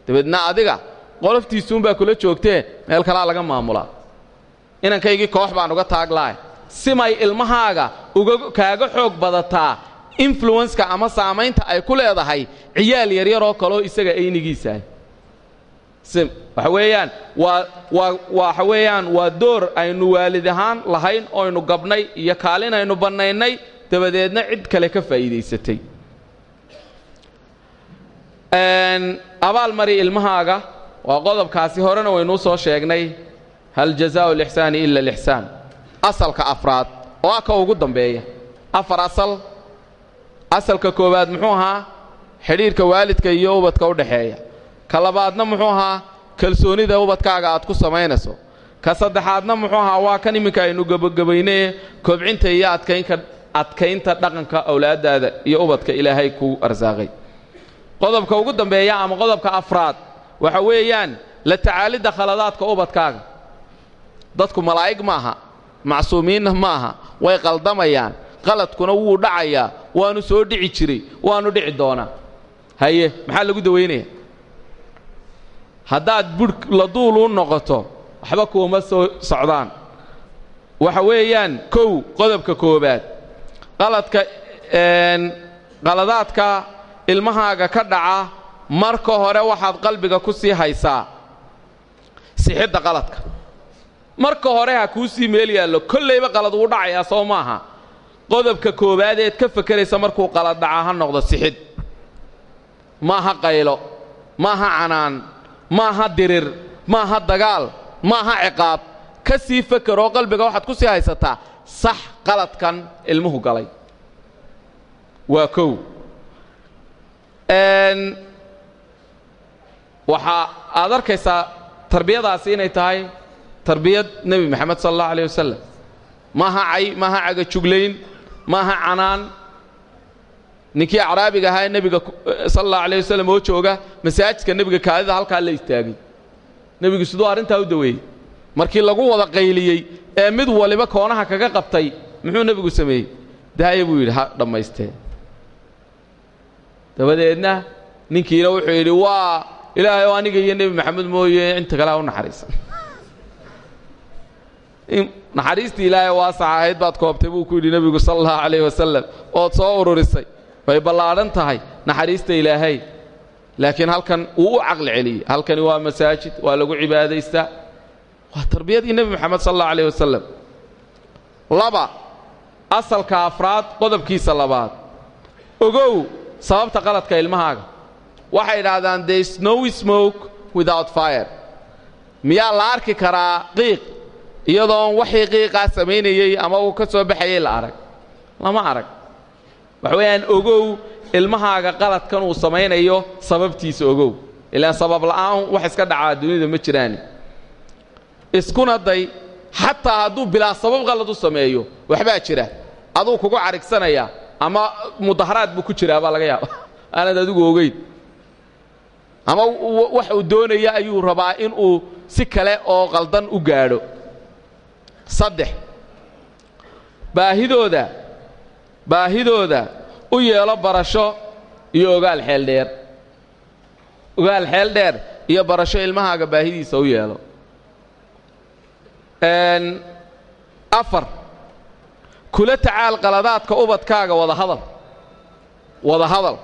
Dabeedna adiga qoloftiisuunbaa kula joogtee meel kalaa laga maamulaa. Inankaygii koox baan uga taaglahay. Simay ilmahaaga kaaga xoog badataa. Influenska ama saamaynta ay ku leedahay ciyaal yaryaroo kaloo isaga aynigiisaah sim waxa weeyaan waa waa waxa weeyaan waa door aynu waalid ahaan lahayn oynu gabnay iyo kaalin aynu bannaynay dabadeedna cid kale ka faa'iidaysatay. Abaalmari ilmahaaga waa qodobkaasi horena waynuu soo sheegnay hal jazaau alixsaani ila alixsaan asalka afraad oo ah ka ugu dambeeya. Afar asal. Asalka koowaad muxuu ahaa xidhiirka waalidka iyo ubadka u dhaxeeya. Ka labaadna muxuu ahaa kalsoonida ubadkaaga aad ku samaynayso. Ka saddexaadna muxuu ahaa waa kan iminka aynu gebagabaynee kobcinta iyo adkaynka adkaynta dhaqanka awlaaddaada iyo ubadka ilaahay kuu arsaaqay. Qodobka ugu dambeeya ama qodobka afraad waxa weeyaan la tacaalidda khaladaadka ubadkaaga. Dadku malaa'ig maaha macsuumiinna maaha way qaldamayaan qaladkuna wuu dhacayaa waanu soo dhici jiray waanu dhici doonaa. Haye maxaa lagu dawaynaya haddaad budh la duul u noqoto waxba kuuma soo socdaan. Waxa weeyaan kow qodobka koobaad qaladka qaladaadka ilmahaaga ka dhaca marka hore waxaad qalbiga ku sii haysaa sixidda qaladka. Marka hore ha kuu sii meel yaallo kollayba qalad wuu dhacayaa soo maaha. Qodobka koowaad eed ka fakeraysa markuu qalad dhacaa ha noqdo sixid. Maaha qaylo maaha canaan maaha dirir maaha dagaal maaha ciqaab. Ka sii fakeroo qalbiga waxaad ku sii haysataa sax qaladkan ilmuhu galay. Waa kow waxa aad arkaysaa tarbiyadaasi inay tahay tarbiyad nebi moxamed sala allahu alayh wasalam maaha cay maaha cagajuglayn maaha canaan. Ninkii acraabiga ahaa ee nebiga sala allahu alayh wasalam oo jooga masaajidka nebiga kaadida halkaa la istaagay. Nebigu siduu arrintaa u daweeyey. Markii lagu wada qayliyey ee mid waliba koonaha kaga qabtay muxuu nebigu sameeyey? Daaya buu yidhi ha dhammaystee dabadeedna ninkiina wuxuu yidhi waa ilaahay oo aniga iyo nebi maxamed mooye inta kale ha u naxariisan naxariistii ilaahay waasax ahayd baad koobtay buu ku yidhi nebigu sala allahu calayh wasalam soo ururisay way ballaadhan tahay naxariista ilaahay. Laakiin halkan wuu u caqli celiyey halkani waa masaajid waa lagu cibaadaystaa waa tarbiyadii nebi moxamed sala allahu alayh wasalam laba asalka afraad qodobkiisa labaad. Ogow sababta qaladka ilmahaaga waxay idhaahdaan there is no smoke without fire. Miyaa la arki karaa qiiq? Iyadoon waxii qiiqaa samaynayey ama uu ka soo baxayay la arag. Lama arag. Waxa weeyaan ogow ilmahaaga qaladkan uu samaynayo sababtiisa ogow. Ilaan sabab la'aan wax iska dhacaa dunida ma jiraani. Iskuna day xataa hadduu bilaa sabab qalad u sameeyo waxbaa jira. Aduu kugu carigsanaya ama mudaharaad buu ku jiraa baa laga yaaba aanad adigu ogeyn ama wax uu doonaya ayuu rabaa inuu si kale oo qaldan u gaadho. Saddex. Baahidooda baahidooda u yeelo barasho iyo ogaal xeel dheer. Ogaal xeel dheer iyo barasho ilmahaaga baahidiisa u yeelo. Afar. Kula tacaal qaladaadka ubadkaaga wadahadal. Wada hadal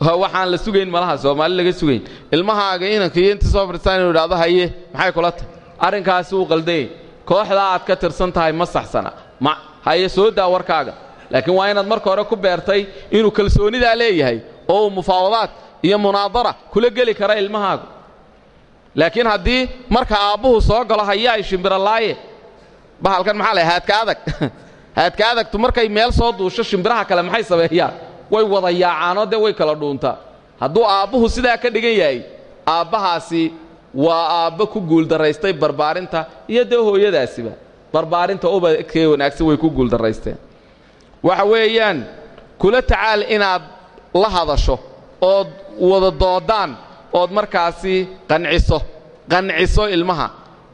waxaan la sugayn malaha soomaali laga sugayn. Ilmahaaga inanka iyo inta soo fadhiistaan inuu idhahdo haye maxay kula tahay arrinkaasi uu qaldanyay kooxdaa aad ka tirsan tahay ma saxsana. Ma haye soo daa warkaaga. Laakiin waa inaad marka hore ku beertay inuu kalsoonidaa leeyahay oo uu mufaawadaad iyo munaadara kula geli kara ilmahaagu. Laakiin haddii marka aabbuhu soo galo hayaay shimbirolaaye bahalkan maxaa la haadka adag. Haadka adagtu markay meel soo duusho shimbiraha kale maxay sameeyaan way wada yaacaanoo dee way kala dhuuntaa. Hadduu aabbuhu sidaa ka dhigan yahay aabbahaasi waa aabbo ku guuldaraystay barbaarinta iyo dee hooyadaasiba. Barbaarinta ubadkee wanaagsan way ku guuldarraysteen. Waxa weeyaan kula tacaal inaad la hadasho ood wada doodaan ood markaasi qanciso qanciso ilmaha.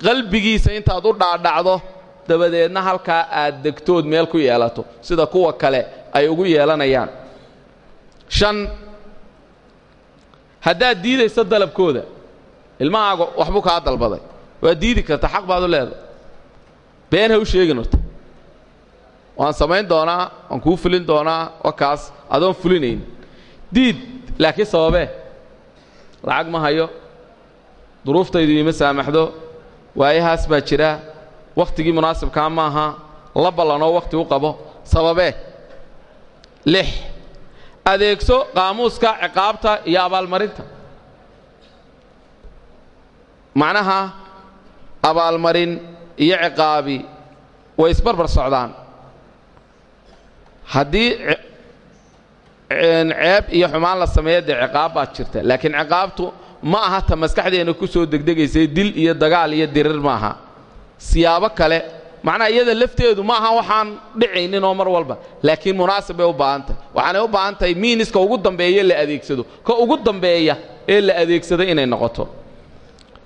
Qalbigiisa intaad u dhaadhacdo dabadeedna halkaa aad degtood meel ku yeelato. Sida kuwa kale ay ugu yeelanayaan shan. Haddaad diidayso dalabkooda ilmahaaga waxbuu kaa dalbaday. Waad diidi karta xaq baad u leedahay. Been ha u sheegin horta waan samayn doonaa waan kuu fulin doonaa wakaas adoon fulinayn. Diid laakiin sababee? Lacag ma hayo. Duruuftaydu iima saamaxdo. Waayahaas baa jira. Wakhtigii munaasibkaa maaha. La ballanoo wakhti u qabo. Sababee? Lix adeegso qaamuuska ciqaabta iyo abaalmarinta. Macnaha abaalmarin iyo ciqaabi way isbarbar socdaan. Haddii ceeb iyo xumaan la sameeya dee ciqaab baad jirta. Laakiin ciqaabtu ma aha ta maskaxdeenna ku soo degdegaysay dil iyo dagaal iyo dirir maaha. Siyaabo kale macnaha iyada lafteedu ma aha waxaan dhicaynin oo mar walba. Laakiin munaasib bay u baahan tahay waxaanay u baahan tahay miiniska ugu dambeeya la adeegsado. Ka ugu dambeeya ee la adeegsado inay noqoto.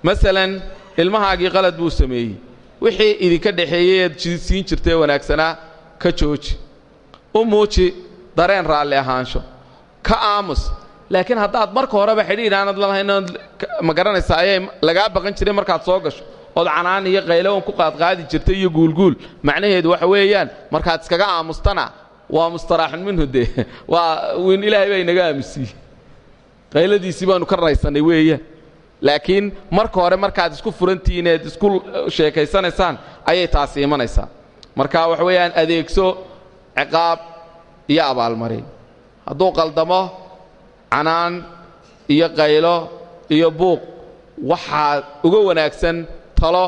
Masalan ilmahaagii qalad buu sameeyey. Wixii idinka dhexeeyey eed siin jirtee wanaagsanaa ka jooji. U muuji dareen raalli ahaansho. Ka aamus. Laakiin haddaad marka horeba xidhiidh aanad lalahayn ma garanaysaa ayay lagaa baqan jiray markaad soo gasho ood canaan iyo qaylowan ku qaadqaadi jirtay iyo guulguul. Macnaheedu waxa weeyaan markaad iskaga aamustana waa mustaraaxun minhu dee. Waa wiin ilaahay baa inaga aamusiiyey qayladiisii baanu ka raysannay weeyaan. Laakiin marka hore markaad isku furantihiin eed isku sheekaysanaysaan ayay taasi imanaysaa. Marka waxa weeyaan adeegso ciqaab iyo abaalmarin. Hadduu qaldamo canaan iyo qaylo iyo buuq waxaa uga wanaagsan talo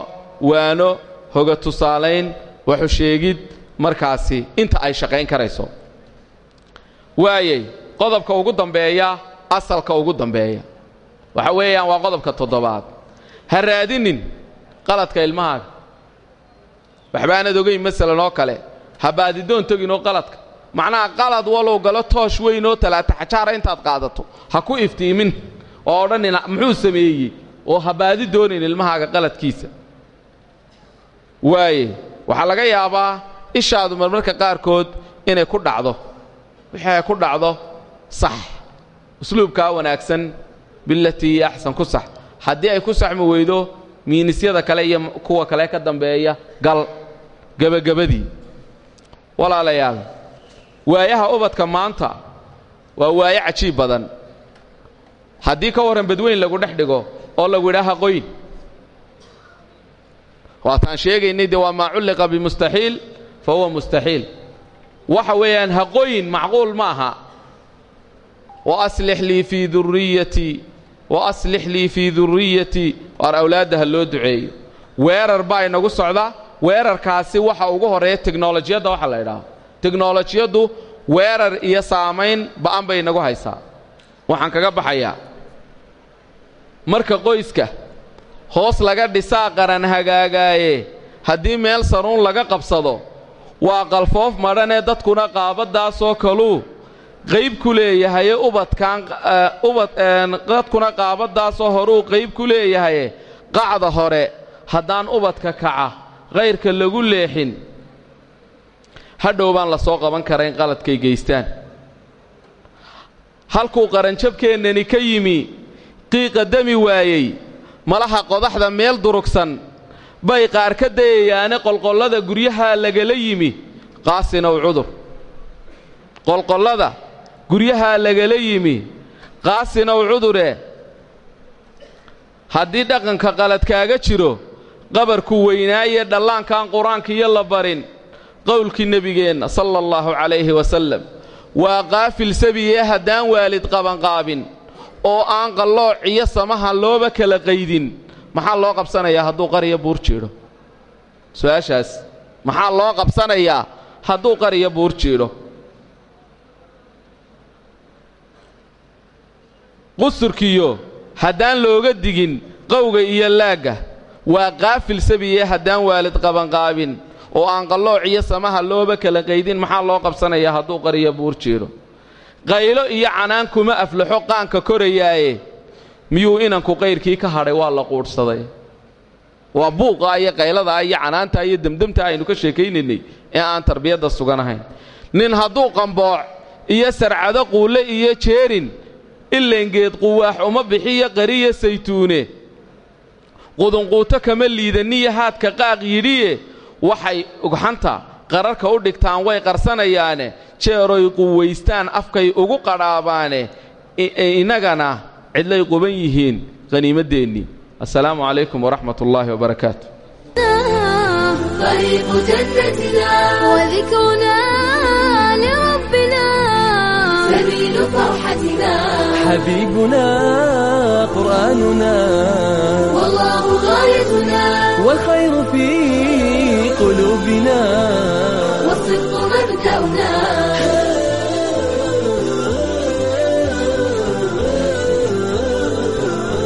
waano hoga tusaalayn waxu sheegid markaasi inta ay shaqayn karayso. Waayey qodobka ugu dambeeya asalka ugu dambeeya. Waxa weeyaan waa qodobka toddobaad. Ha raadinin qaladka ilmahaaga waxbaanad ogayn masalan oo kale. Ha baadidoon teginoo qaladka. Macnaha qalad walow galo toosh weyn oo talaata xajaara intaad qaadato. Ha ku iftiimin oo odhanina muxuu sameeyey oo ha baadi doonin ilmahaaga qaladkiisa. Waaye waxaa laga yaabaa ishaadu marmarka qaarkood inay ku dhacdo. Wixii ay ku dhacdo sax. Usluubkaa wanaagsan bilatii axsan ku sax. Haddii ay ku saxmi weydo miinisyada kale iyo kuwa kale ka dambeeya gal gebagabadii. Walaalayaal waayaha ubadka maanta waa waaye cajiib badan haddii ka warran badweyn lagu dhex dhigo oo lagu idhaaha qoyn waataan sheegaynay dee waa maa culliqa bimustaxiil fa huwa mustaxiil. Waxa weeyaan ha qoyn macquul ma aha. Waaslix lii fii duriyatii waaslix lii fii duriyatii waar awlaadda ha loo duceeyo weerar baa inagu socda. Weerarkaasi waxa ugu horreeya teknolojiyadda waxa la idhaha teknolojiyaddu weerar iyo saamayn ba'an bay inagu haysaa. Waxaan kaga baxayaa marka qoyska hoos laga dhisaa qaran hagaagaaye haddii meel sanuun laga qabsado waa qalfoof madhanee dadkuna qaabaddaasoo kaluu qayb ku leeyahaye ubadkaan ubad dadkuna qaabaddaasoo horuu qayb ku leeyahaye qacda hore haddaan ubadka kaca kayrka lagu leexin hadhow baan la soo qaban karayn qaladkay geystaan. Halkuu qaranjabkeennani ka yimi qiiqa dami waayey malaha qodaxda meel durugsan bay qaar ka dayayaane qolqollada guryahaa lagala yimi qaasinow cudur. Qolqollada guryahaa lagala yimi qaasinow cudure. Haddii dhaqanka qalad kaaga jiro qabarku weynaaye dhallaankan qur'aankiiyo la barin qowlkii nebigeenna sala allahu calayhi wasallam waa qaafil sabiye haddaan waalid qabanqaabin oo aan qallooc iyo samaha looba kala qaydin. Maxaa loo qabsanayaa hadduu qariyo buur jiidho? Su'aashaas maxaa loo qabsanayaa hadduu qariyo buur jiidho? Qusurkiyo haddaan looga digin qowga iyo laagga waa qaafil sabiye haddaan waalid qabanqaabin oo aan qallooc iyo samaha looba kala qaydin maxaa loo qabsanayaa hadduu qariyo buur jiidho qaylo iyo canaan kuma aflaxo qaanka korayaaye. Miyuu inanku qayrkii ka hadhay waa la quudhsaday. Waa buuqa iyo qayladaa iyo canaantaa iyo demdemtaa aynu ka sheekaynaynay ee aan tarbiyadda suganahayn nin hadduu qambooc iyo sarcado quulle iyo jeerin ilengeed quwaax uma bixiyo qariya saytuune. Qudunquuto kama liidaniyo haadka qaaq yidhiye. Waxay ugxanta qararka u dhigtaan way qarsanayaane jeeroy quwaystaan afkay ugu qadhaabaane innagana cidlay quban yihiin qhaniimaddeenni assalaamu calaykum waraxmat ullaahi wabarakaatu طريق جنتنا وذكرنا لربنا سبيل فرحتنا حبيبنا قرآننا والله غايتنا والخير في قلوبنا